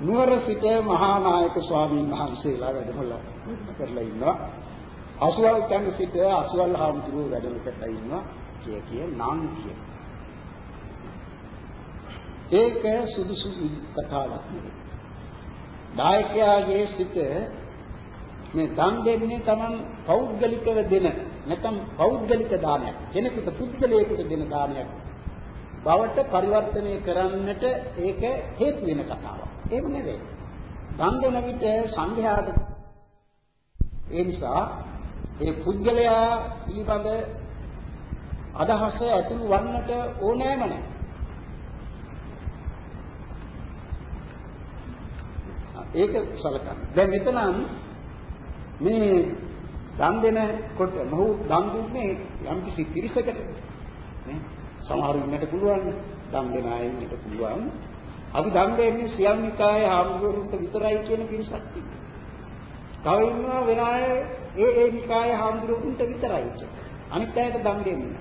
නුවර සිට මහා නායක ස්වාමීන් වහන්සේලා වැඩමලා කරලා ඉන්නවා අසුවල් තැන් සිට අසුවල් හාමුදුරුවෝ වැඩම කරලා ඉන්නවා කිය කිය නම් කිය. ඒක සුදුසු කතාවක් නෙවෙයි. දායකයාගේ සිට මේ දන් දෙන්නේ Taman පෞද්ගලිකව දෙන නැත්නම් පෞද්ගලික දානයක්. කෙනෙකුට පුද්ගලයෙකුට දෙන දානයක් බවට පරිවර්තනය කරන්නට ඒක හේතු වෙන කතාවක්. ඒක නෙවෙයි. දන් දෙන විට සංඝයාට ඒ නිසා ඒ පුද්ගලයා පිළිබඳ අදහස ඇතුළු වන්නට ඕනෑම නැහැ. ඒක සලකන්න. දැන් මෙතනම් මේ දන් දෙනකොට මොහු දන් දුන්නේ යම් කිසි පිරිසකට. නේ? සමහරු ඉන්නට පුළුවන් දන් දෙන අය ඉන්නට පුළුවන්. අපි දන් දෙන්නේ සියම්නිකායේ ආමුදුරුන්ට විතරයි කියන පිරිසක් තිබෙනවා. තව ඉන්නවා වෙන අය ඒ ඒ නිකායේ ආමුදුරුන්ට විතරයි කියන්නේ. අනිත් අයට දන් දෙන්නේ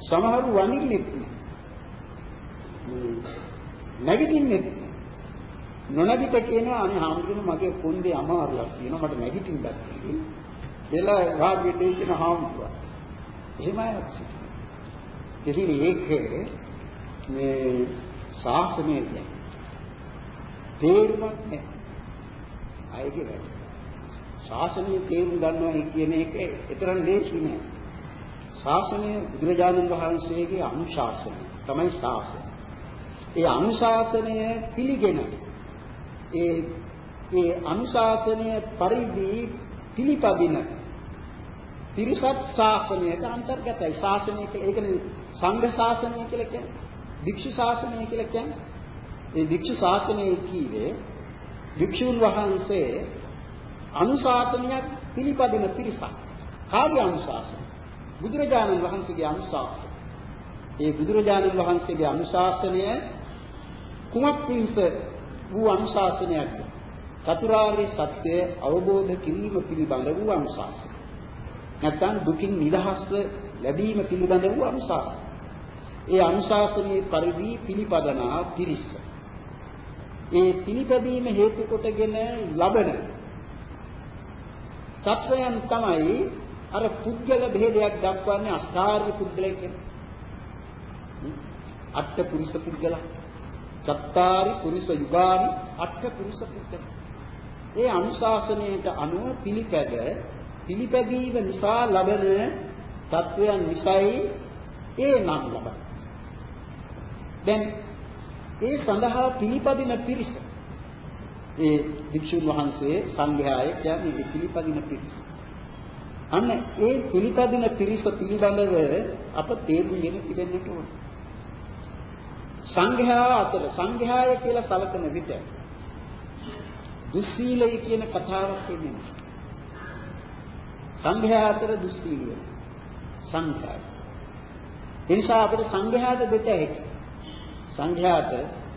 සමහරු වනින්නේ නැගිටින්නේ නොනැගිට කියනවා අනේ හාමුදුරුවෝ මගේ කොන්දේ අමාරුවක් තියෙනවා මට නැගිටින්නත් කියලා. එලා වාග්ගෙට කියන හාමුදුරුවෝ. එහෙමයි ඉතින් ඒකේ මේ ශාසනයේ තේරුමක් නැහැ. අයගේ වැඩ. ශාසනයේ තේරුම් ගන්නවා කියන එක ඒතරම් ලේසි නෑ. ශාසනය බුදුරජාණන් වහන්සේගේ අනුශාසනය තමයි ශාසනය. ඒ අනුශාසනය පිළිගෙන ඒ ඒ අනුශාසනය පරිදි පිළිපදින තිරිසත් ශාසනයට අන්තර්ගතයි. ශාසනය කියලා ඒකනේ සංඝ ශාසනය කියලා කියන්නේ. භික්ෂු ශාසනය කියලා කියන්නේ. ඒ භික්ෂු ශාසනය කීවේ භික්ෂුන් වහන්සේ අනුශාසනයක් පිළිපදින තිරිසක්. කාර්ය අනුශාසන. බුදුරජාණන් වහන්සේගේ අනුශාසන. ඒ බුදුරජාණන් වහන්සේගේ අනුශාසනය කුමක් පිණිස වූ අනුශාසනයක්ද? චතුරාර්ය සත්‍ය අවබෝධ කිරීම පිළිබඳ වූ අනුශාසනය. නැත්නම් දුකින් නිදහස් ලැබීම පිළිබඳ වූ අනුශාසනය. ඒ අනුශාසනයේ පරිදි පිළිපදනා පිරිස. ඒ පිළිපැදීම හේතු කොටගෙන ලබන තත්වයන් තමයි අර පුද්ගල භේදයක් දක්වන්නේ අස්ථාර්ය පුද්ගලයෙක් කියන්නේ. අට්ඨ පුරුෂ පුද්ගල. සත්තාරි පුරුෂ යුගානි අට්ඨ පුරුෂ පුද්ගල. ඒ අනුශාසනයට අනුව පිළිපැද පිළිපැදීම නිසා ලබන තත්වයන් නිසායි ඒ නම් ලබන්නේ. දැන් ඒ සඳහා පිළිපදින පිරිස ඒ වික්ෂුන් වහන්සේ සංඝයාය කියන්නේ පිළිපදින පිරිස. අන්න ඒ පිළිපදින පිරිස පිළිබඳව අප තේරුම් ගෙන තිබෙන්නට ඕන. සංඝයා අතර සංඝයාය කියලා සැලකන විට දුස්සීලය කියන කතාවක් එන්නේ. සංඝයා අතර දුස්සීලිය. සංඝයා. ඒ නිසා අපිට සංඝයාට දෙත හැකි. සංඝයාට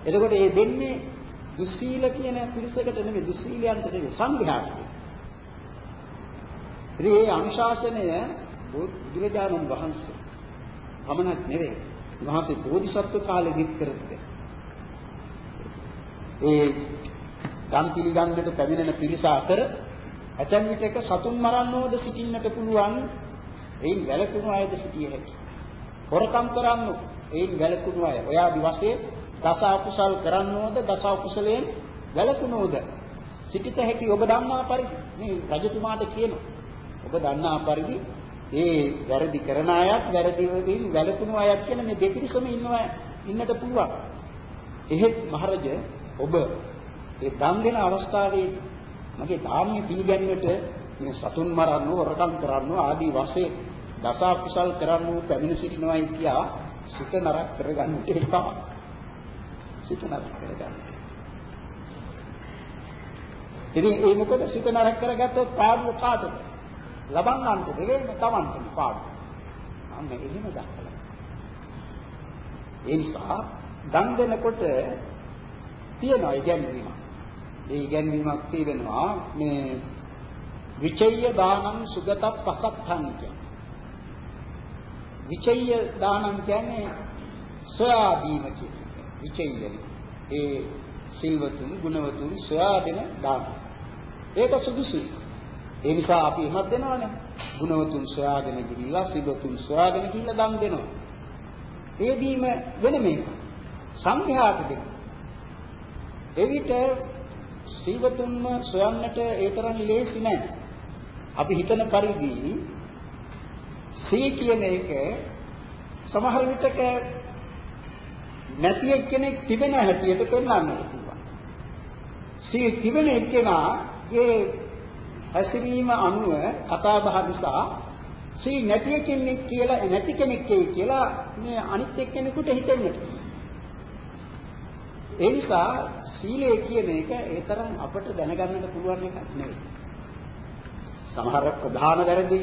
එතකොට මේ දෙන්නේ දුස්සීල කියන පිරිසකට නෙමෙයි දුස්සීලයන්ට නෙමෙයි සංඝයාට. ඉතින් මේ අනුශාසනය බුදුරජාණන් වහන්සේ පමණක් නෙවෙයි. වහන්සේ බෝධිසත්ව කාලෙ දික් කරන්නේ. ඒ ගම් පිළිගන්නට පැමිණෙන පිරිස අතර ඇතැම් විටක සතුන් මරන්නෝද සිටින්නට පුළුවන් එයින් වැළකුණු අයද සිටිය හැකියි. හොරකම් කරන්නෝ එයින් වැළකුණු අය. ඔය ආදි වශයෙන් දස අකුසල් කරන්නෝද දස අකුසලයෙන් වැළකුණෝද සිටිත හැකි ඔබ දන්නා පරිදි මේ රජතුමාට කියනවා. ඔබ දන්නා පරිදි ඒ වැරදි කරන අයත් වැරදි වලින් වැළකුණු අයත් කියන මේ දෙපිරිසම ඉන්නවා ඉන්නට පුළුවන්. එහෙත් මහරජ ඔබ ඒ දන් දෙන අවස්ථාවේ මගේ ධාර්මීය පිළිගැනීමට මේ සතුන් මරන්නෝ වරකම් කරන්නෝ ආදී වශයෙන් දස අකුසල් කරන්නෝ පැමිණ සිටිනවායි කියා සිත නරක කරගන්නට එපා. සිත නරක කරගන්න. ඉතින් ඒ මොකද සිත නරක කරගත්තොත් පාඩුව කාටද? ලබන්නන්ට දෙලෙන්න තමන්ට පාඩුව. අන්න එහෙම දක්වලා. ඒ නිසා දන් දෙනකොට තියෙනවා ඉගැන්වීමක්. ඒ ඉගැන්වීමක් තියෙනවා මේ විචය්‍ය දානං සුගත පසත්තං කියන. විචය්‍ය දානං කියන්නේ සොයා දීම කියන්නේ. විචය්‍යයි. ඒ සිල්වතුන් ගුණවතුන් සොයා දෙන දාන. ඒක සුදුසුයි. ඒ නිසා අපි එහෙමත් දෙනවනේ. ගුණවතුන් සොයාගෙන ගිහිල්ලා සිල්වතුන් සොයාගෙන ගිහිල්ලා දන් දෙනවා. ඒ දීම වෙන මේක. සංඝයාට දෙන්න. එවිට සීවතුන්ම සොයන්නට ඒ තරම් ලේසි නෑ. අපි හිතන පරිදි සී කියන එක සමහර විටක නැති එක්කෙනෙක් තිබෙන හැටියට පෙන්වන්න පුළුවන්. සී තිබෙන එක්කෙනාගේ හැසිරීම අනුව කතා බහ නිසා සී නැති කෙනෙක් කියලා නැති කෙනෙක් කියලා මේ අනිත් එක්කෙනෙකුට හිතෙන්නට. ඒ නිසා සීලය කියන එක ඒ තරම් අපට දැනගන්නට පුළුවන් එකක් නෙවෙයි. සමහර ප්‍රධාන වැරදි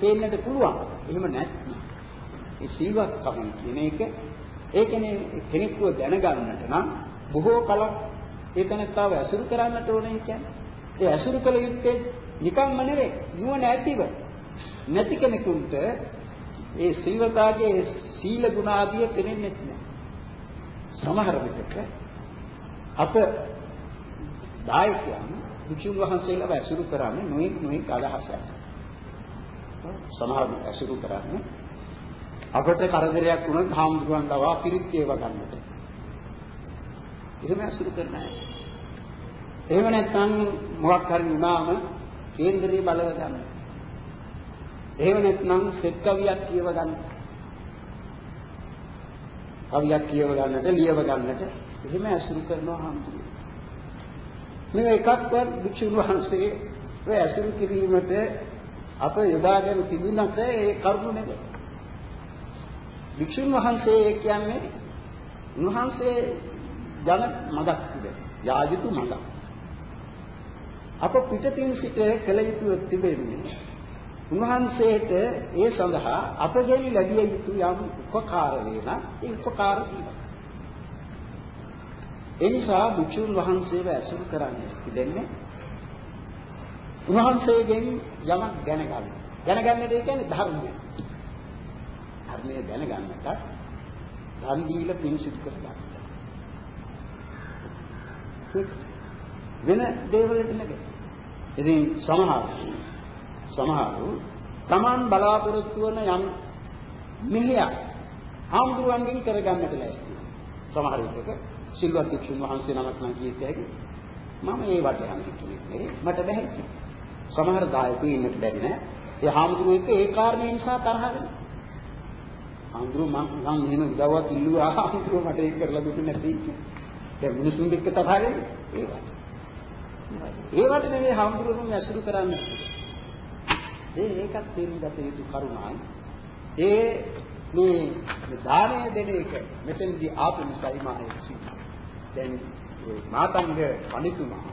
තේන්නට පුළුවන්. එහෙම නැත්නම් ඒ සීලවත්කම කියන එක ඒකනේ කෙනෙක්ව දැනගන්නට නම් බොහෝ කලක් ඒ තැනත්තාව ඇසුරු කරන්නට ඕනේ කියන්නේ. ඒ ඇසුරු කළ යුත්තේ නිකම්ම නෙවෙයි නුවණ ඇතිව. නැති කෙනෙකුට ඒ සීලතාගේ සීල ගුණ ආදිය පෙනෙන්නේ නැහැ. සමහර විටක අප දායකයන් වික්ෂුන් වහන්සේලාව ඇසුරු කරන්නේ නොඑක් නොඑක් අදහසක්. සමහර ඇසුරු කරන්නේ අපට කරදරයක් වුණොත් හාමුදුරුවන් දවා පිරිත් ඒව ගන්නට. එහෙම ඇසුරු කරන්නේ එහෙම නැත්නම් මොකක් හරි වුණාම කේන්දරේ බලව ගන්න. එහෙම නැත්නම් සෙත් කවියක් කියව ගන්න. කවියක් කියව ගන්නට, ලියව ගන්නට එහෙම ඇසුරු කරනවා හාමුදුරුවෝ. මේ එකක්වත් භික්ෂුන් වහන්සේ ඔය ඇසුරු කිරීමට අප යොදාගෙන තිබුණාට ඒ කරුණ නෙවෙයි. භික්ෂුන් වහන්සේ කියන්නේ උන්වහන්සේ ජන මඟක් තිබෙන. යාජිතු මඟක්. අප පිටතින් සිට කළ යුතු තිබෙන්නේ උන්වහන්සේට ඒ සඳහා අපගෙන් ලැබිය යුතු යම් උපකාර වේන ඒ උපකාර දීම. ඒ නිසා භික්ෂුන් වහන්සේව ඇසුරු කරන්නේ දෙන්නේ උන්වහන්සේගෙන් යමක් දැනගන්න. දැනගන්න දෙය කියන්නේ ධර්මය. ධර්මය දැනගන්නට ධන් දීලා පිරිසිදු කරගන්න. වෙන දේවල්ට නෙවෙයි. ඉතින් සමහර සමහරු Taman බලාපොරොත්තු වන යම් මෙහෙයක් ආම්දුරන්ගෙන් කරගන්නට ලෑස්ති. සමහර විටක සිල්වත් භික්ෂුන් වහන්සේ නමක් නම් කියතයි මම ඒ වට යන්නේ කියන්නේ මට බැහැ. සමහර දායකයෝ ඉන්නට බැරි නෑ. ඒ හාමුදුරුවෝ එක්ක ඒ කාරණේ නිසා තරහ වෙනවා. හාමුදුරුවෝ මං මං මෙහෙම උදව්වක් ඉල්ලුවා හාමුදුරුවෝ මට ඒක කරලා දුන්නේ නැති. දැන් මිනිසුන් එක්ක තරහ වෙන්නේ ඒවා. ඒවට නෙවෙයි හාමුදුරුවෝ ඇසුරු කරන්නේ. ඒ ඒකත් තේරුම් ගත යුතු කරුණයි. ඒ මේ දානය දෙන එක මෙතනදී ආපු නිසායි මා ඒක දැන් මාතංග පඬිතුමා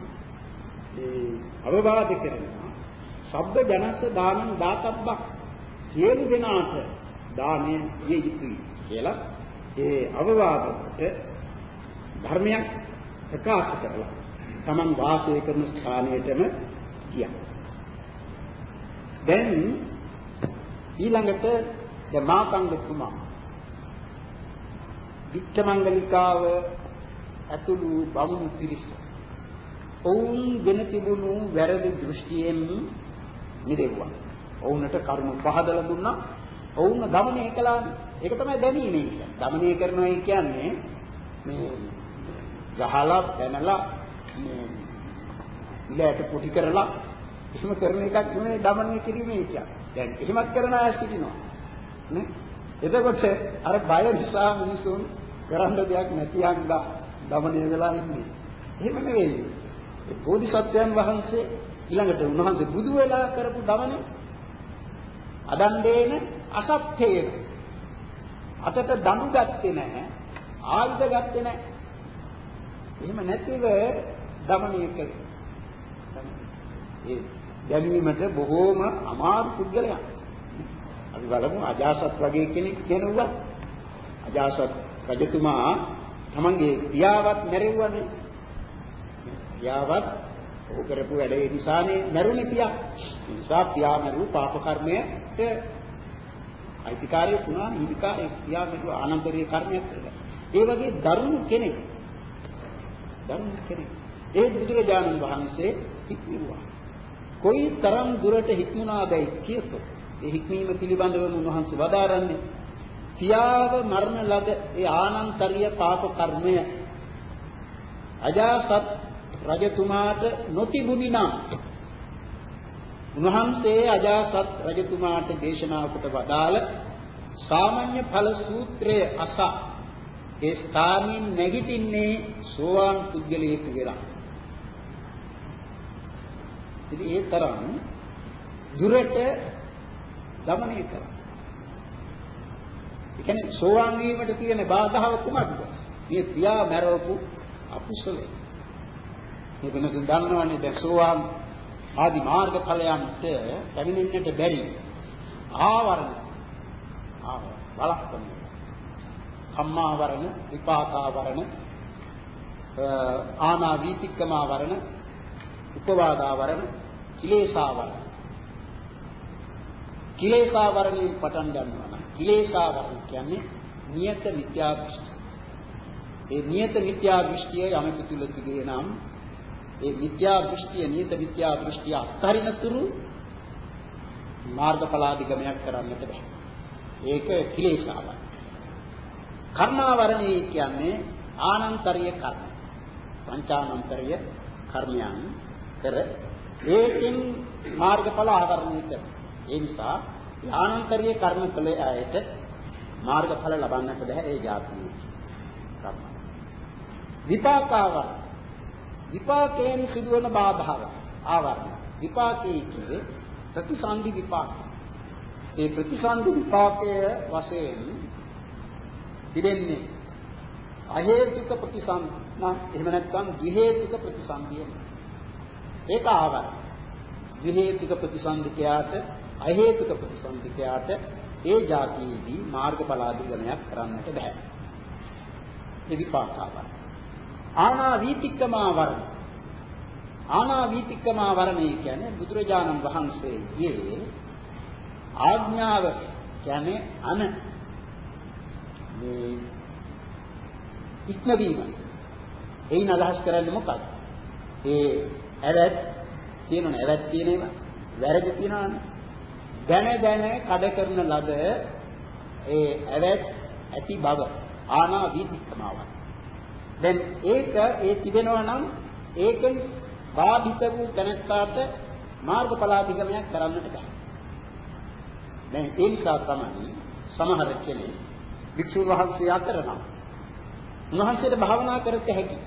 ඒ අවවාද කරනවා සබ්බ ජනස්ස දානං දාතබ්බක් සියලු දෙනාට දානය දිය යුතුයි කියලා ඒ අවවාදයට ධර්මයක් ප්‍රකාශ කරලා Taman වාසය කරන ස්ථානයටම ගියා. දැන් ඊළඟට දැන් මාතංගතුමා විච්ඡමංගලිකාව ඇතුළු බමුණු පිරිස ඔවුන් ගෙන තිබුණු වැරදි දෘෂ්ටියෙන් මිදෙව්වා. ඔවුන්ට කරුණු පහදලා දුන්නා. ඔවුන් দমনය කළා. ඒක තමයි දැනීම කියන්නේ. দমনය කරනවා කියන්නේ මේ ගහලා පැනලා ඉලයට පොඩි කරලා එහෙම කරන එකක් නෙමෙයි দমনය කිරීමේ කියන්නේ. දැන් එහෙමත් කරන අය සිටිනවා. නේ? එතකොට අර බය නිසා මිනිසුන් කරන්න දෙයක් නැති අංගා দমনය වෙලා ඉන්නේ. එහෙම නෙවෙයි. ඒ බෝධිසත්වයන් වහන්සේ ඊළඟට උන්වහන්සේ බුදු වෙලා කරපු দমনය අදණ්ඩේන අසත්‍යේන අතට දඬු ගත්තේ නැහැ ආයුධ ගත්තේ නැහැ එහෙම නැතිව දමනය කරනවා. ඒ දැමීමට බොහෝම අමාරු පුද්ගලයන්. අපි බලමු අජාසත් වගේ කෙනෙක් කෙනුවා. අජාසත් රජතුමා තමන්ගේ පියාවත් මැරෙව්වනේ. පියාවත් ඔහු කරපු වැඩේ නිසානේ මැරුණේ පියා. ඒ නිසා පියා මැරුව පාප කර්මයට අයිතිකාරය වුණා නීතිකාරය පියා මැරුව ආනන්තරීය කර්මයක් කියලා. ඒ වගේ දරුණු කෙනෙක්. දරුණු කෙනෙක්. ඒ බුදුරජාණන් වහන්සේ හික්මුවා. කොයි තරම් දුරට හික්මුණාදයි කියතොත් ඒ හික්මීම පිළිබඳව උන්වහන්සේ වදාරන්නේ. පියාව මරණ ලද ඒ ආනන්තරිය පාප කර්මය. අජාසත් රජතුමාට නොතිබුණි නම් උන්වහන්සේ අජාසත් රජතුමාට දේශනා කොට වදාළ සාමාන්‍ය ඵල සූත්‍රය අස. ඒ ස්ථානින් නැගිටින්නේ සෝවාන් පුද්ගලයෙකු වෙලා. ඉතින් ඒ තරම් දුරට ගමනය කරා. ඒ කියන්නේ සෝවාන් වීමට තියෙන බාධාව කුමක්ද? මේ පියා මැරවපු අකුසලයි. මේ වෙනතුන් දන්නවනේ දැන් සෝවාන් ආදි මාර්ග ඵලයන්ට පැමිණෙන්නට බැරි ආවරණ ආව බලක්කම කම්මාවරණ විපාකාවරණ ආනා වීතික්කමාවරණ උපවාදාවරණ කිලේශාවරණ කිලේශාවරණයෙන් පටන් ගන්නවා නම් කිලේශාවරණ කියන්නේ නියත මිත්‍යා දෘෂ්ටි. ඒ නියත මිත්‍යා දෘෂ්ටිය යමෙකු තුල තිබේ නම් ඒ මිත්‍යා දෘෂ්ටිය නියත මිත්‍යා දෘෂ්ටිය අත්හරින තුරු මාර්ගඵලාදිගමනයක් කරන්නට බෑ. ඒක කිලේශාවරණ. කර්මාවරණේ කියන්නේ ආනන්තරීය කර්ම. පංචානන්තරීය කර්මයන් කර ඒකෙන් මාර්ගඵල ආවරණය කරනවා. ඒ නිසා ඥානන්තරීය කර්ම කළ අයට මාර්ගඵල ලබන්නට බෑ ඒ જાතියේ. කර්ම. විපාකාව විපාකයෙන් සිදුවන බාධාව ආවරණ. විපාකයේ කියේ ප්‍රතිසන්දි විපාක. ඒ ප්‍රතිසන්දි විපාකය වශයෙන් තිබෙන්නේ අහේතුක ප්‍රතිසන්දි නම් එහෙම නැත්නම් ද්විහේතුක ප්‍රතිසන්දිය. ඒක ආවරණ. ද්විහේතුක ප්‍රතිසන්දිකයාට අහේතුක ප්‍රතිසන්දිකයාට ඒ જાතියේදී මාර්ගඵලාදිගමනයක් කරන්නට බෑ. ඒ විපාකාවයි. ආනා වීතික්කමා වරණ. ආනා වීතික්කමා වරණය කියන්නේ බුදුරජාණන් වහන්සේගේ ආඥාව කියන්නේ අන මේ ඉක්මවීම. එයින් අදහස් කරන්නේ මොකක්ද? ඒ ඇවැත් තියෙනවනේ ඇවැත් තියෙන ඒවා වැරදි තියෙනවනේ දැන දැන කඩ කරන ලද ඒ ඇවැත් ඇති බව ආනා වීතික්කමාවක්. දැන් ඒක ඒ තිබෙනවා නම් ඒකෙන් බාධිත වූ තැනට මාර්ගඵලාධිගමනයක් කරන්නට බෑ. දැන් ඒ නිසා තමයි සමහර කෙනෙක් වික්ෂුන් වහන්සේ අතර නම් උන්වහන්සේට භාවනා කරත් හැකි.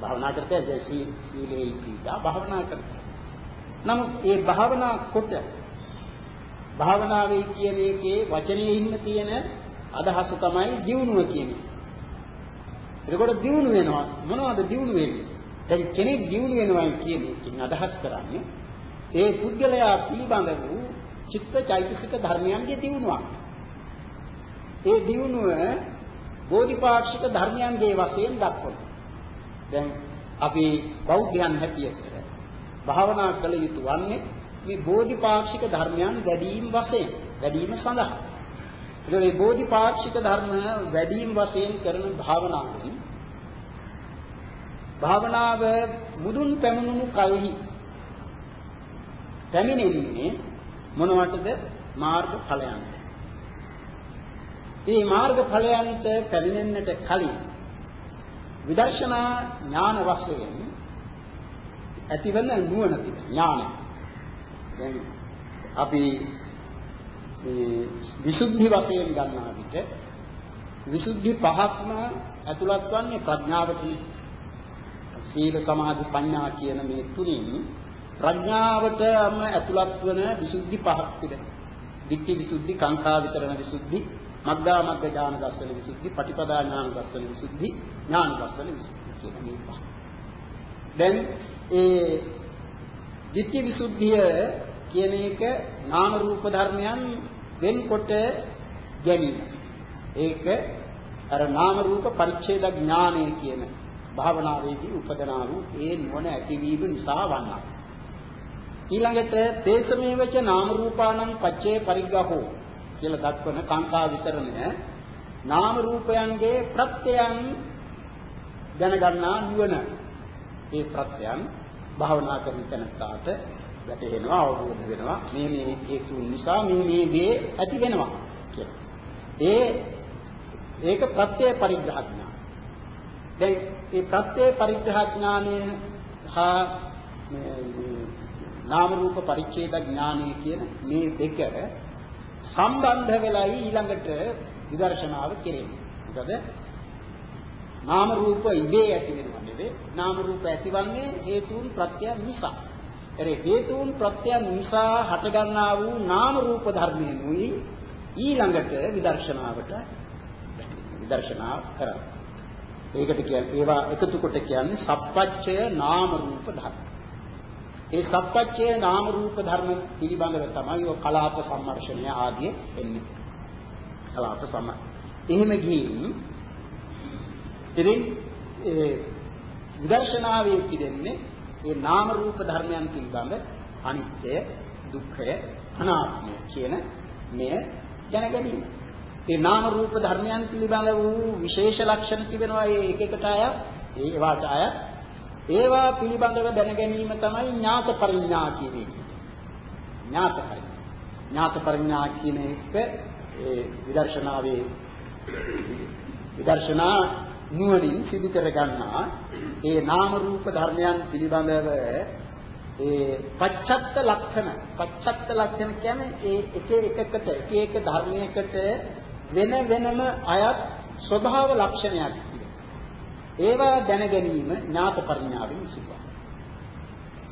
භාවනා කරත හැකි සීලේ ඉඳලා භාවනා කරත. නමුත් ඒ භාවනා කොට භාවනාවේ කියන එකේ වචනේ ඉන්න තියෙන අදහස තමයි දියුණුව කියන්නේ. එතකොට දියුණු වෙනවා මොනවද දියුණු වෙන්නේ? දැන් කෙනෙක් දියුණු වෙනවා කියන එකකින් අදහස් කරන්නේ ඒ පුද්ගලයා පිළිබඳ වූ චිත්ත චෛතසික ධර්මයන්ගේ දියුණුවක්. ඒ දියුණුව බෝධිපාක්ෂික ධර්මයන්ගේ වශයෙන් දක්වනවා. දැන් අපි බෞද්ධයන් හැටියට භාවනා කළ යුතු වන්නේ මේ බෝධිපාක්ෂික ධර්මයන් වැඩිම වශයෙන් වැඩිම සඳහා. ඒක මේ බෝධිපාක්ෂික ධර්ම වැඩිම වශයෙන් කරන භාවනාවෙන් භාවනාව මුදුන් පැමුණුණු කල්හි පැමිණෙන්නේ මොනවටද මාර්ග ඵලයන්ට. මේ මාර්ග ඵලයන්ට පැමිණෙන්නට කලින් විදර්ශනා ඥාන වශයෙන් ඇතිවන නුවණ තිබෙන ඥාන. දැන් අපි මේ විසුද්ධි වශයෙන් ගන්නා විට විසුද්ධි පහක්ම ඇතුළත් වන්නේ ප්‍රඥාවටයි. සීල සමාධි ප්‍රඥා කියන මේ තුنين ප්‍රඥාවටම ඇතුළත් වන විසුද්ධි පහක් තිබෙනවා. ditthi visuddhi, kankha vitarana visuddhi, මග්ගා මග්ග ඥාන දර්ශන විසුද්ධි, පටිපදා ඥාන දර්ශන විසුද්ධි, ඥාන දර්ශන විසුද්ධි කියන මේ පහ. දැන් ඒ ditthi visuddhiය කියන එක නාම රූප ධර්මයන් වෙන්කොට ගැනීම. ඒක අර නාම රූප පරිච්ඡේද ඥානය කියන භාවනාවේදී උපදනා වූ ඒ නුවණ ඇතිවීම නිසා වන්නා. ඊළඟට තේසමේවච නාම රූපානම් පච්චේ පරිග්ගහෝ කියලා දක්වන කාංකා විතරණය නාම රූපයන්ගේ ප්‍රත්‍යයන් දැනගන්නා නුවණ. ඒ ප්‍රත්‍යයන් භාවනා කරන තැනට වැටෙනවා අවබෝධ වෙනවා මේ මේ හේතු නිසා මේ මේ දේ ඇති වෙනවා කියලා. ඒ ඒක ප්‍රත්‍ය පරිග්‍රහ ඥාන. දැන් මේ ප්‍රත්‍ය පරිග්‍රහ ඥානය හා නාම රූප පරිච්ඡේද ඥානය කියන මේ දෙක සම්බන්ධ වෙලයි ඊළඟට විදර්ශනාව කෙරෙන්නේ. මොකද නාම රූප ඉබේ ඇති වෙනවා නෙවෙයි. නාම රූප ඇතිවන්නේ හේතුන් ප්‍රත්‍යයන් නිසා. ඒ හේතුන් ප්‍රත්‍යයන් නිසා හටගන්නා වූ නාම රූප ධර්මයන්ුයි ඊළඟට විදර්ශනාවට විදර්ශනා කරා. ඒකට කියන්නේ ඒවා එකතු කොට කියන්නේ සප්පච්චය නාම රූප ධර්ම. ඒ සප්පච්චය නාම රූප ධර්ම පිළිබඳව තමයි ඔය කලාප සම්මර්ෂණය ආදී එන්නේ. කලාප සම්ම. එහෙම ගිහින් ඉතින් ඒ විදර්ශනාවේ පිළිෙන්නේ ඒ නාම රූප ධර්මයන් පිළිබඳ අනිත්‍ය, දුක්ඛය, අනාත්මය කියන මෙය දැනගැනීම. ඒ නාම රූප ධර්මයන් පිළිබඳ වූ විශේෂ ලක්ෂණ තිබෙනවා ඒ එක එකට අය ඒවාට අය ඒවා පිළිබඳව දැන ගැනීම තමයි ඥාත පරිඥා කියන්නේ. ඥාත පරිඥා. ඥාත පරිඥා කියන එක ඒ විදර්ශනාවේ විදර්ශනා නුවණින් සිදු කර ගන්නා ඒ නාම රූප ධර්මයන් පිළිබඳව ඒ පච්චත්ත ලක්ෂණ පච්චත්ත ලක්ෂණ කියන්නේ ඒ එක එකකට එක එක ධර්මයකට වෙන වෙනම අයත් ස්වභාව ලක්ෂණයක් ඒවා දැන ගැනීම ඥාත පරිඥාවෙන් සිදුවන.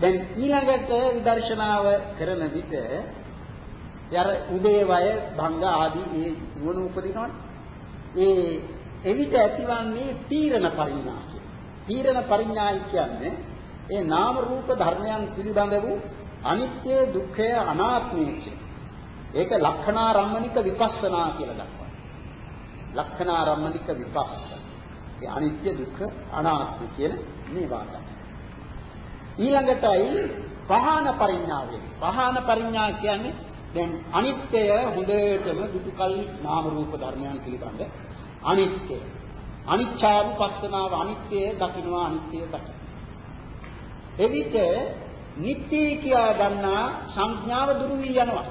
දැන් ඊළඟට විදර්ශනාව කරන විට යර උදේවය භංග ආදී ඒ නුවණ උපදිනවනේ. ඒ එවිට ඇතිවන්නේ තීරණ පරිඥා තීරණ පරිඥායි කියන්නේ ඒ නාම රූප ධර්මයන් පිළිබඳ වූ අනිත්‍ය දුක්ඛය අනාත්මය ඒක ලක්ෂණාරම්මනික විපස්සනා කියලා දක්වනවා. ලක්ෂණාරම්මනික විපස්සනා ඒ අනිත්‍ය දුක්ඛ අනාත්ම කියන මේ වාදය. ඊළඟටයි පහන පරිඥාවෙන්. පහන පරිඥා කියන්නේ දැන් අනිත්‍යය හොඳටම දුකයි නාම රූප ධර්මයන් පිළිබඳ අනිත්‍ය. අනිච්චානුපස්සනාව අනිත්‍ය දකින්නවා අනිත්‍ය දකින්න. එවිට නිත්‍ය කියා ගන්නා සංඥාව දුරු වී යනවා.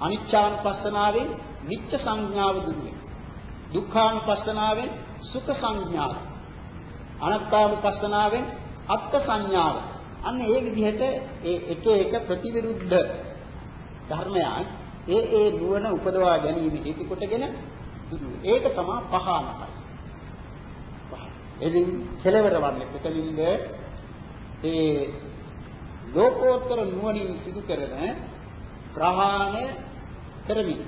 අනිච්චානුපස්සනාවෙන් නිත්‍ය සංඥාව දුරු වෙනවා. දුක්ඛානුපස්සනාවෙන් සුඛ සංඥාව. අනාත්මානුපස්සනාවෙන් අත්ත් සංඥාව. අන්න ඒ විදිහට ඒ එක එක ප්‍රතිවිරුද්ධ ධර්මයන් ඒ ඒ නුවණ උපදවා ගැනීම හේතු කොටගෙන ඒක තමයි පහනයි. එදින් කෙලවර වන්නේ කොතනින්ද? ඒ ලෝකෝත්තර නුවණින් සිදු කරන ප්‍රහාණය කරමින්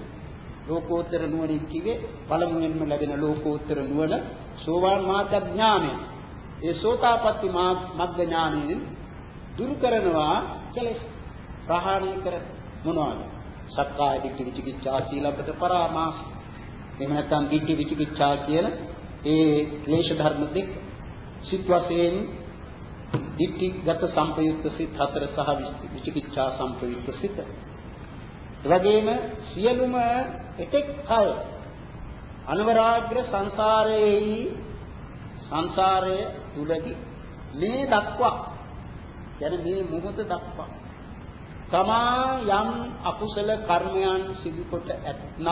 ලෝකෝත්තර නුවණින් කිව්වේ පළමුවෙන්ම ලැබෙන ලෝකෝත්තර නුවණ සෝවාන් මාර්ග ඥානය. ඒ සෝතාපට්ටි මග්ග ඥානයෙන් දුරු කරනවා කෙලෙස් ප්‍රහාණය කර මොනවාද? සක්කාය දිට්ඨි විචිකිච්ඡා සීලබ්බත පරාමාස. එහෙම නැත්නම් දිට්ඨි විචිකිච්ඡා කියන ඒ ක්ලේශ ධර්ම දෙක සිත් වශයෙන් දිට්ඨිගත සංපයුක්ත සිත් හතර සහ විචිකිච්ඡා සංපයුක්ත සිත් එවැගේම සියලුම එතෙක් කල අනවරාග්‍ර සංසාරයේ සංසාරය තුලදී මේ දක්වා යන මේ මොහොත දක්වා තමා යම් අකුසල කර්මයන් සිදු කොට ඇත්නම්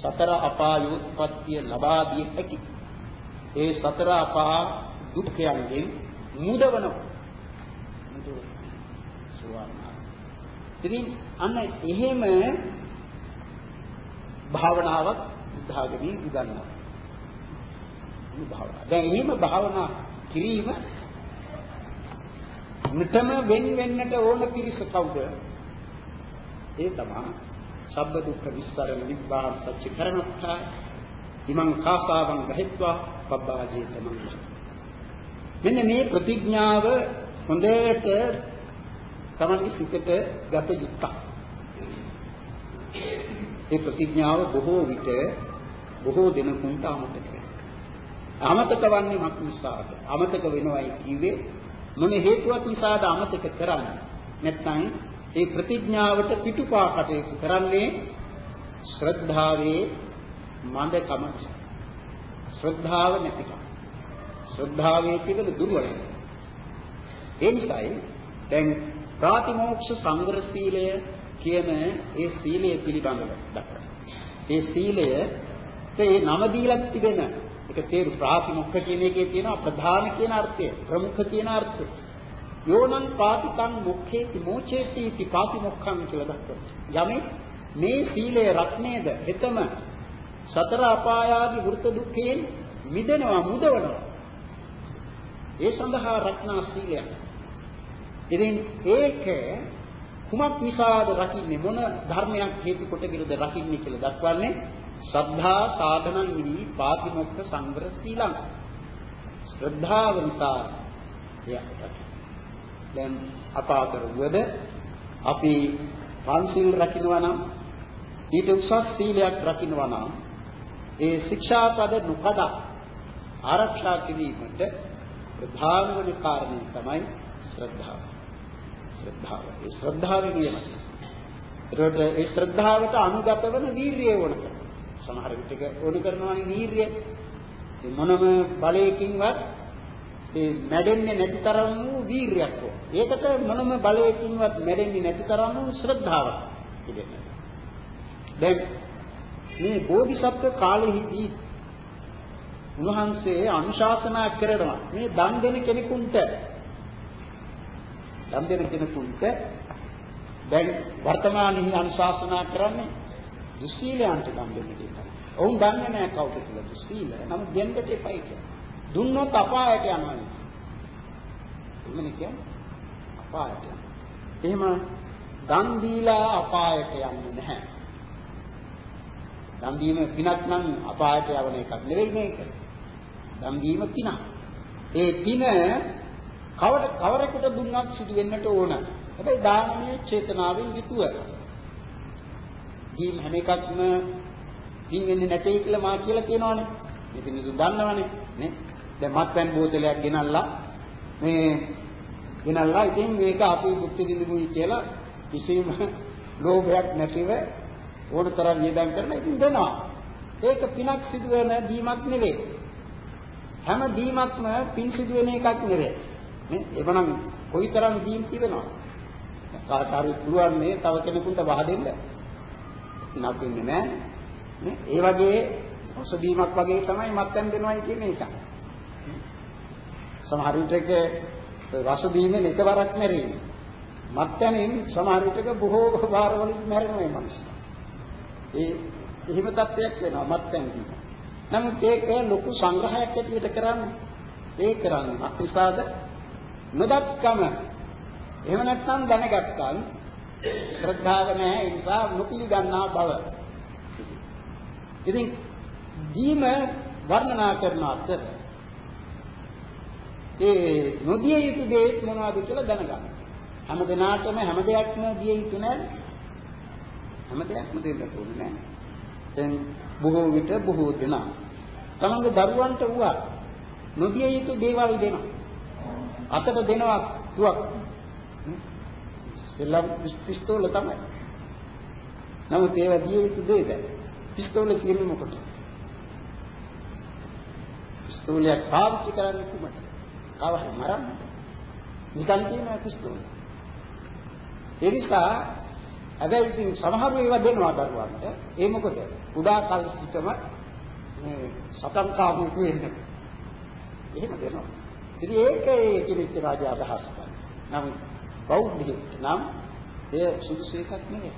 සතර අපායෝත්පත්තිය ලබා දිය හැකි. ඒ සතර අපා දුක්ඛයන්ගෙන් මුදවන මුදවන සුවර්ණ ඉතින් අන්න එහෙම භාවනාවක් බුද්ධාගමේ උගන්වනවා. මේ භාවනාව. දැන් එහෙම භාවනා කිරීම නිතම වෙන් වෙන්නට ඕන පිරිස කවුද? ඒ තමයි සබ්බ දුක්ඛ විස්තරණ නිබ්බාන සත්‍ය කරණත්තා ඉමං කාසාවං ගහිත්වා පබ්බාජේ තමං මෙන්න මේ ප්‍රතිඥාව හොඳට තමන්ගේ සිතට ගත යුක්තක් ඒ ප්‍රතිඥාව බොහෝ විට බොහෝ දෙනෙකුට අමතක වෙනවා. අමතක වන්නේ මක් නිසාද? අමතක වෙනවයි කිව්වේ මොන හේතුවක් නිසාද අමතක කරන්නේ? නැත්නම් ඒ ප්‍රතිඥාවට පිටුපා කටයුතු කරන්නේ ශ්‍රද්ධාවේ මන්දකම ශ්‍රද්ධාව නැතිකම. ශ්‍රද්ධාවේ තිබෙන දුර්වලකම. ඒ නිසායි දැන් ප්‍රාතිමෝක්ෂ සංවර සීලය කියන ඒ සීලය පිළිබඳව දක්වනවා. ඒ සීලය ඒ නම දීලා තිබෙන ඒක තේරු ප්‍රාතිමොක්ඛ කියන එකේ තියෙන ප්‍රධාන කියන අර්ථය ප්‍රමුඛ කියන අර්ථය යෝනං පාතිකං මුඛේති මෝචේති इति පාතිමොක්ඛං කියලා දක්වනවා. යමෙක් මේ සීලය රත්නේද හෙතම සතර අපායාදී වෘත දුක්ඛයෙන් මිදෙනවා මුදවනවා. ඒ සඳහා රත්නා සීලයක්. ඉතින් ඒක කුමක් නිසාද රකින්නේ? මොන ධර්මයක් හේතු කොටගෙනද රකින්නේ කියලා දක්වන්නේ ශ්‍රද්ධා සාධනං විනි පාතිමොක්ඛ සංවර සීලං. ශ්‍රද්ධාව නිසා එයට දැන් අප අතරුවද අපි පන්සිල් රකින්නවා නම් ඊට උසස් සීලයක් රකින්නවා නම් ඒ ශික්ෂාපද නොකඩ ආරක්ෂා කිරීමට ප්‍රධාන වන කාරණේ තමයි ශ්‍රද්ධාව. ශ්‍රද්ධාව. ඒ ශ්‍රද්ධාව කියන්නේ ඒකට ඒ ශ්‍රද්ධාවට අනුගත වන වීරිය ඕන කරනවා. සමහර විටක ඕන කරනවානේ වීරිය. ඒ මොනම බලයකින්වත් ඒ මැඩෙන්නේ නැති තරම් වූ වීරියක් ඕන. ඒකට මොනම බලයකින්වත් මැඩෙන්නේ නැති තරම් වූ ශ්‍රද්ධාවක් තිබෙනවා. දැන් මේ බෝධිසත්ව කාලෙහිදී උන්වහන්සේ අනුශාසනා කරනවා මේ දන් දෙන කෙනෙකුට දන් දෙන කෙනෙකුට දැන් වර්තමානයේ අනුශාසනා කරන්නේ දුස්සීලයන්ට දන් දෙන්න කියලා. ඔවුන් දන්නේ නැහැ කවුද කියලා දුස්සීල. නමුත් දෙන්නට එපයි කියලා. දුන්නොත් අපායට යනවා. එමනේ කියන්නේ අපායට යනවා. එහෙම දන් දීලා අපායට යන්නේ නැහැ. දන් දීම පිනක් නම් අපායට යවන එකක් නෙවෙයි මේක. දන් දීම පිනක්. ඒ පින කවර කවරෙකුට දුන්නත් සිදු වෙන්නට ඕන. හැබැයි දානමය චේතනාවෙන් යුතුව. දීම හැම එකක්ම පින් වෙන්නේ නැtei කියලා මා කියලා කියනවනේ. ඉතින් නේද දන්නවනේ නේ. දැන් මත්පැන් බෝතලයක් ගෙනල්ලා මේ ගෙනල්ලා ඉතින් මේක අපි බුද්ධ දිනුයි කියලා කිසිම ලෝභයක් නැතිව ඕන තරම් නියදම් කරලා ඉතින් දෙනවා. ඒක පිනක් සිදු වෙන දීමක් නෙවෙයි. හැම දීමක්ම පින් සිදු වෙන එකක් නෙවෙයි. නේ? එවනම් කොයිතරම් දීම් තිබෙනවද? කාටාරි පුළුවන් මේ තව කෙනෙකුට වහදෙන්න. නපින්නේ නැහැ. නේ? ඒ වගේ ඔසදීමක් වගේ තමයි මත්යන් දෙනවයි කියන එක. සමහර විටක රස දීමෙන් එකවරක් මැරෙන්නේ. මත්යන්ෙන් සමහර විටක බොහෝ වාරවලින් මැරෙනවා මේ මිනිස්සු. ඒ එහෙම තත්ත්වයක් වෙනවා මත්යන් දීම. නමුත් ඒක ලොකු සංග්‍රහයක් ඇටියට කරන්නේ. ඒ කරන්නේ අතිසාද නොදක්කම. එහෙම නැත්නම් දැනගත්තා ශ්‍රද්ධාව නැහැ ඒ නිසා නොපිළිගන්නා බව. ඉතින් දීම වර්ණනා කරන අතර ඒ නොදිය යුතු දේ මොනවද කියලා දැනගන්න. හැම දිනාටම හැම දෙයක්ම දිය යුතු නැහැ. හැම දෙයක්ම දෙන්න ඕනේ නැහැ. දැන් බොහෝ විට බොහෝ දෙනා තමන්ගේ දරුවන්ට වුණා නොදිය යුතු දේවල් දෙනවා. අතට දෙනවා තුවක්. එල්ලම් පිස්තෝල තමයි. නමුත් ඒවා දිය යුතු දෙයද? පිස්තෝල කියන්නේ මොකටද? පිස්තෝලයක් පාවිච්චි කරන්නේ කොහොමද? කව හරි මරන්න. නිකන් තියෙන පිස්තෝල. ඒ නිසා හැබැයි ඉතින් සමහරව ඒවා දෙනවා දරුවන්ට. ඒ මොකද? කුඩා කල් සිටම මේ සතන් කාමු වෙන්න. එහෙම දෙනවා. ඉතින් ඒක ඒ කෙනෙක් රාජ්‍ය අදහස් කරනවා. නම් බෞද්ධයෙක් නම් එය සුදුසු එකක් නෙවෙයි.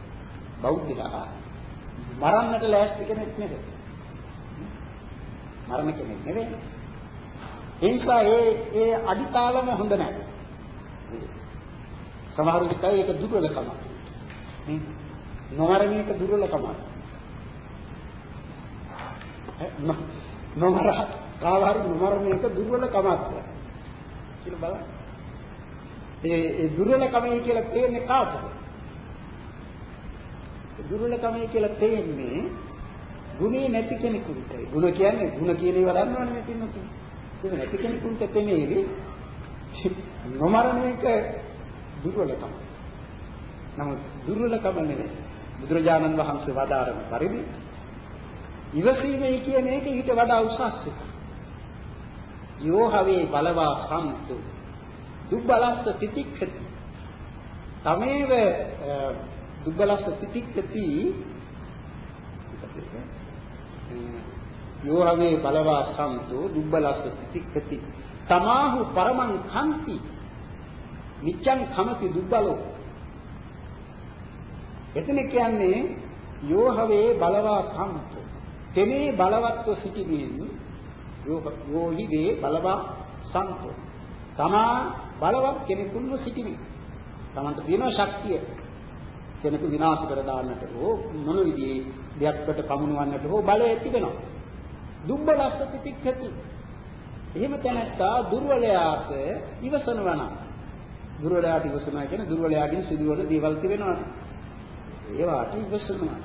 බෞද්ධයා මරන්නට ලෑස්ති කෙනෙක් නෙවෙයි. මරණ කෙනෙක් නෙවෙයි. ඒ නිසා ඒ ඒ අදිතාලම හොඳ නැහැ. සමහර විට ඒක දුර්වලකමක්. නොමරණ එක දුර්වලකමක්. නොමර කාවහරි නොමරණ එක දුර්වලකමක් කියලා බලන්න. ඒ ඒ දුර්වලකමයි කියලා තේන්නේ කාටද? දුර්වලකමයි කියලා තේන්නේ ගුණේ නැති කෙනෙකුට. ගුණ කියන්නේ ගුණ කියන ඒවා දන්නවනේ මේ පින්නතුන්. ඒක නැති කෙනෙකුට තේමේවි. නොමරණ එක දුර්වලකම. නමුත් දුර්වලකම නෙවෙයි. බුදුරජාණන් වහන්සේ වදාරන පරිදි ඉවසීමයි කියන එක ඊට වඩා උසස් එකක්. යෝහවේ බලවා සම්තු දුබ්බලස්ස තිතික්ඛති. තමේව දුබ්බලස්ස තිතික්ඛති. යෝහවේ බලවා සම්තු දුබ්බලස්ස තිතික්ඛති. තමාහු පරමං කන්ති නිච්ඡං කමති දුබ්බලෝ. එතන කියන්නේ යෝහවේ බලවා සම්තු තෙමේ බලවත්ව සිටිමින් යෝහි වේ බලවා සම්තු තමා බලවත් කෙනෙකුන්ව සිටිමින් තමන්ට තියෙන ශක්තිය. කෙනෙකු විනාශ කර දාන්නට හෝ මොන විදිහේ දෙයක්කට පමුණවන්නට හෝ බලය තිබෙනවා. දුබ්බලස්ස පිටික්කති. එහෙම තැනත්තා දුර්වලයාට ඉවසනවා නම් දුර්වලයාට ඉවසනවා කියන්නේ දුර්වලයාගෙන් සිදුවන දේවල් තිබෙනවා. ඒවාට ඉවසනවා.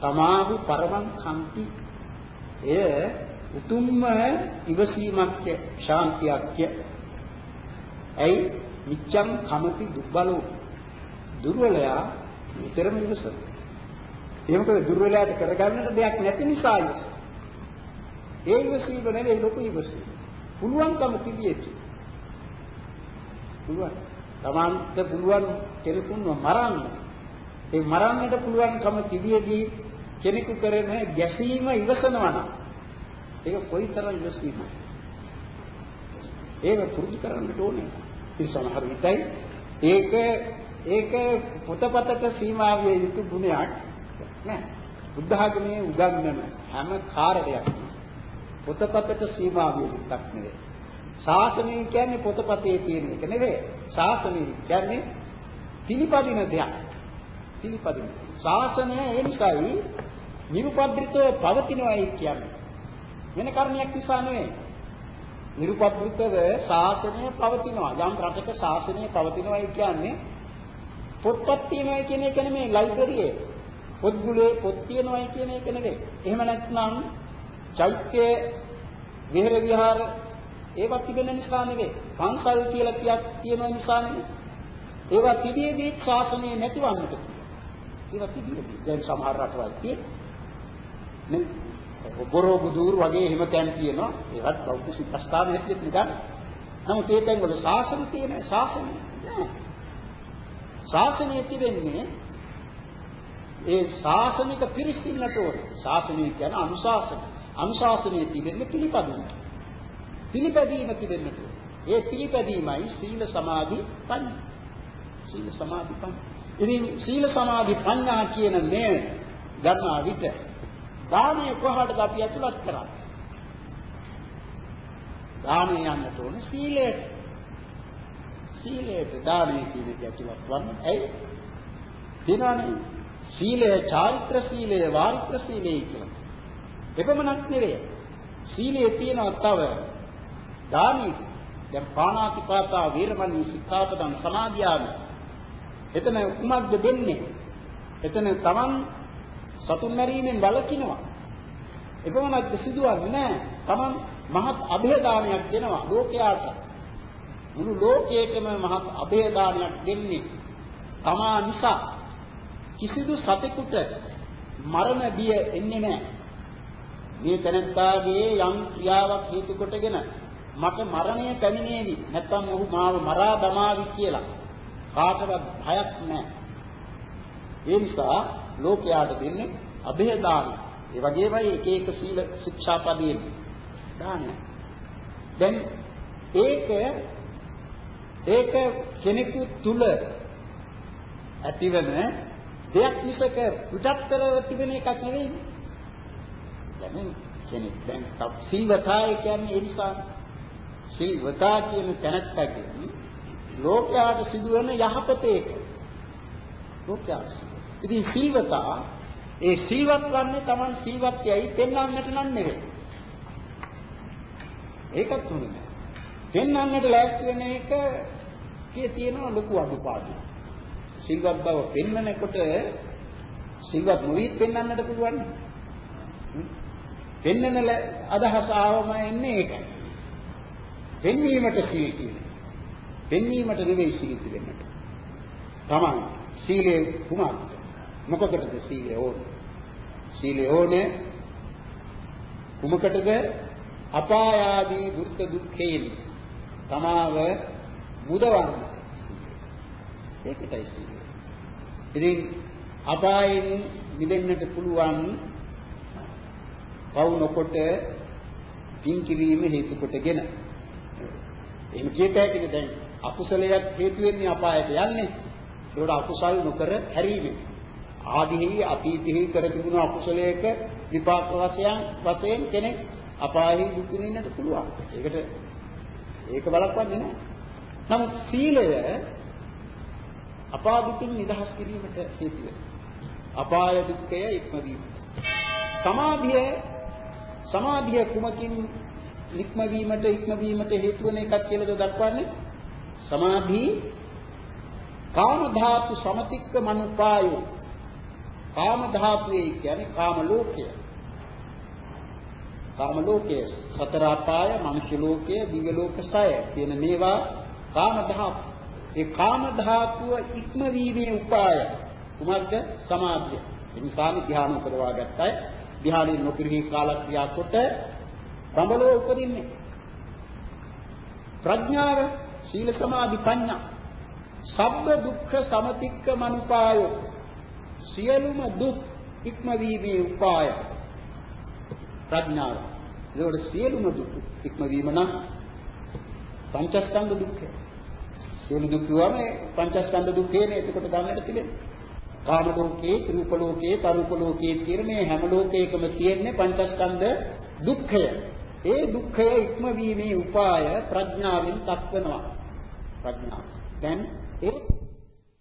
තමාහු පරමං කම්පි. එය උතුම්ම ඉවසීමක් ශාන්තියක් ඇයි නිච්ඡං කමති දුබ්බලෝ දුර්වලයා විතරම ඉවසන. ඒ මොකද දුර්වලයාට කරගන්නට දෙයක් නැති නිසා ඒ ඉවසීම නෙවෙයි ලොකු ඉවසීම. පුළුවන්කම තිබියදී. පුළුවන්. Tamanta පුළුවන් කෙනෙකුන්ව මරන්න ඒ මරන්නට පුළුවන්කම තිබියදී කෙනෙකු කරන ගැසීම ඉවසනවා නම් ඒක කොයිතරම් ඉවසීමද? ඒක පුරුදු කරන්නට ඕනේ. ඒ සමහර විටයි ඒක ඒක පොතපතක සීමා විය යුතු ගුණයක් නෑ. බුද්ධ ආගමේ උගන්වන හැම කාර්යයක්ම පොතපතක සීමා විය යුක්ක් නෙවෙයි. ශාසනය කියන්නේ පොතපතේ තියෙන එක නෙවෙයි. ශාසනය කියන්නේ පිළිපදින දෙයක්. පිළිපදින. ශාසනය ඒ නිසායි නිරුපද්‍රිතව පවතිනවායි කියන්නේ. වෙන කාරණයක් නිසා නෙවෙයි. නිරුපද්‍රිතව ශාසනය පවතිනවා. යම් රටක ශාසනය පවතිනවායි කියන්නේ පොත්පත් තියනවායි කියන එක නෙමෙයි ලයිබ්‍රරියේ. පොත්ගුලේ පොත් තියනවායි කියන එක නෙවෙයි. එහෙම නැත්නම් චෛත්‍ය විහෙර විහාර ඒවා තිබෙන නිසා නෙවෙයි. පන්සල් කියලා කියක් තියෙන නිසා නෙවෙයි. ඒවා තිබියදී ශාසනය නැතිවන්නට ඒවා තිබියදී දැන් සමහර රටවල් තියෙන්නේ බොරෝ බුදුර වගේ එහෙම තැන් තියෙනවා. ඒවත් බෞද්ධ සිද්ධාස්ථාන හැටියට නිකන්. නමුත් ඒ තැන් වල ශාසන තියෙන ශාසනය ශාසනය තිබෙන්නේ ඒ ශාසනික පිරිසින්නට ඕන ශාසනය කියන්නේ අනුශාසන. අනුශාසනයේ තිබෙන්නේ පිළිපදින. පිළිපැදීම තිබෙන්නට ඒ පිළිපැදීමයි සීල සමාධි පඤ්ඤා. සීල සමාධි පඤ්ඤා. ඉතින් සීල සමාධි ප්‍රඥා කියන මේ ගන්නා විට දානය කොහටද අපි ඇතුළත් කරන්නේ? දානය යන්නට ඕනේ සීලයට. සීලයට දානය කියන එක ඇතුළත් වන්න. ඇයි? දිනවනේ සීලය චාරිත්‍ර සීලය වාරිත්‍ර සීලය කියලා. එපමණක් නෙවෙයි. සීලයේ තියෙනවා තව දානි දැන් පාණාතිපාතා වීරමණී සික්ඛාපදං සමාදියාමි එතන කුමක්ද දෙන්නේ? එතන Taman සතුන් මැරීමෙන් වළකිනවා. එපමණක් සිදුවන්නේ නැහැ. Taman මහත් અભේදානයක් දෙනවා ලෝකයාට. මුළු ලෝකයකම මහත් અભේදානයක් දෙන්නේ තමා නිසා. කිසිදු සතෙකුට මරණ බිය එන්නේ නැහැ. මේ තනත්තාගේ යම් ක්‍රියාවක් හේතු කොටගෙන මට මරණය පැමිණේවි නැත්නම් ඔහු මාව මරා දමාවි කියලා කාටවත් භයක් නැහැ. ඒ නිසා ලෝකයාට දෙන්නේ અભය දාන. ඒ වගේමයි එක එක සීල ශික්ෂාපදයෙන් දානය. දැන් ඒක ඒක කෙනෙකු තුල ඇතිවන දෙයක් මිසක පිටත්තරව තිබෙන එකක් නෙවෙයි. දැන් කෙනෙක් දැන් සීවතාය කියන්නේ ඒ නිසා සීවතා කියන තැනත්තගේ ලෝකයාට සිදුවන යහපත ඒක. ලෝකයාට. ඉතින් සිල්වතා ඒ සිල්වත් වන්නේ Taman සිල්වත් යයි පෙන්වන්නට නම් නෙවෙයි. ඒකත් හොඳ නෑ. පෙන්වන්නට ලෑස්ති වෙන එක කිය තියෙන ලොකු අඩුපාඩු. සිල්වත් බව පෙන්වනකොට සිල්වත් නොවි පෙන්වන්නට පුළුවන්. පෙන්වන අදහස ආවම එන්නේ ඒකයි. පෙන්වීමට සීල කියන්නේ. පෙන්වීමට නෙවෙයි සීල දෙන්නට. Taman සීලේ කුමක්ද? මොකකටද සීලය ඕනේ? සීලය ඕනේ කුමකටද? අපාය ආදී දුක් දුක්ඛේන තමාව මුදවන්න. ඒකටයි සීලය. ඉතින් අපායෙන් මිදෙන්නට පුළුවන් පවු නොකොට පින් කිරීම හේතු කොටගෙන එහෙම කියත හැකිනේ දැන් අකුසලයක් හේතු වෙන්නේ අපායට යන්නේ ඒකට අකුසල් නොකර හැරීමෙන් ආදීහි අතීතෙහි කර තිබුණු අකුසලයක විපාක වශයෙන් වශයෙන් කෙනෙක් අපායෙහි දුක් විඳින්නට පුළුවන්. ඒකට ඒක බලක්වන්නේ නැහැ. නමුත් සීලය අපා දුකින් නිදහස් කිරීමට හේතු වෙනවා. අපාය දුක්ඛය ඉක්මවීම. සමාධිය සමාධිය කුමකින් ඉක්මවීමට ඉක්මවීමට හේතු වෙන එකක් කියලාද දක්වන්නේ? සමාධි කාම ධාතු සමතික්ක මනුපායෝ කාම ධාතුවේ කියන්නේ කාම ලෝකය කාම ලෝකය සතර අපාය මනුෂ්‍ය ලෝකය දිව්‍ය ලෝක සය කියන මේවා කාම ධාතු ඒ කාම ධාතුව ඉක්මවීමේ උපාය කුමක්ද? සමාධිය. එනිසාම ධ්‍යාන උපදවා ගත්තයි. ධ්‍යානෙ නොපිරිහි කාලක්‍රියා කොට බඹලෝ උපදින්නේ. ප්‍රඥාව සීල සමාධි ප්‍රඥා සබ්බ දුක්ඛ සමතික්ක මනුපායෝ සියලුම දුක් ඉක්මවීමේ උපාය ප්‍රඥාව. ඒකට සියලුම දුක් ඉක්මවීම නම් පංචස්කන්ධ දුක්ඛය. සියලු දුක් කියවම පංචස්කන්ධ දුක්ඛයනේ එතකොට ගන්නට තිබෙන්නේ. කාම ලෝකේ, රූප ලෝකේ, පරූප ලෝකේ කියන මේ හැම ලෝකයකම තියෙන්නේ පංචස්කන්ධ දුක්ඛය. ඒ දුක්ඛය ඉක්මවීමේ උපාය ප්‍රඥාවෙන් දක්වනවා. ප්‍රඥාව. දැන් ඒ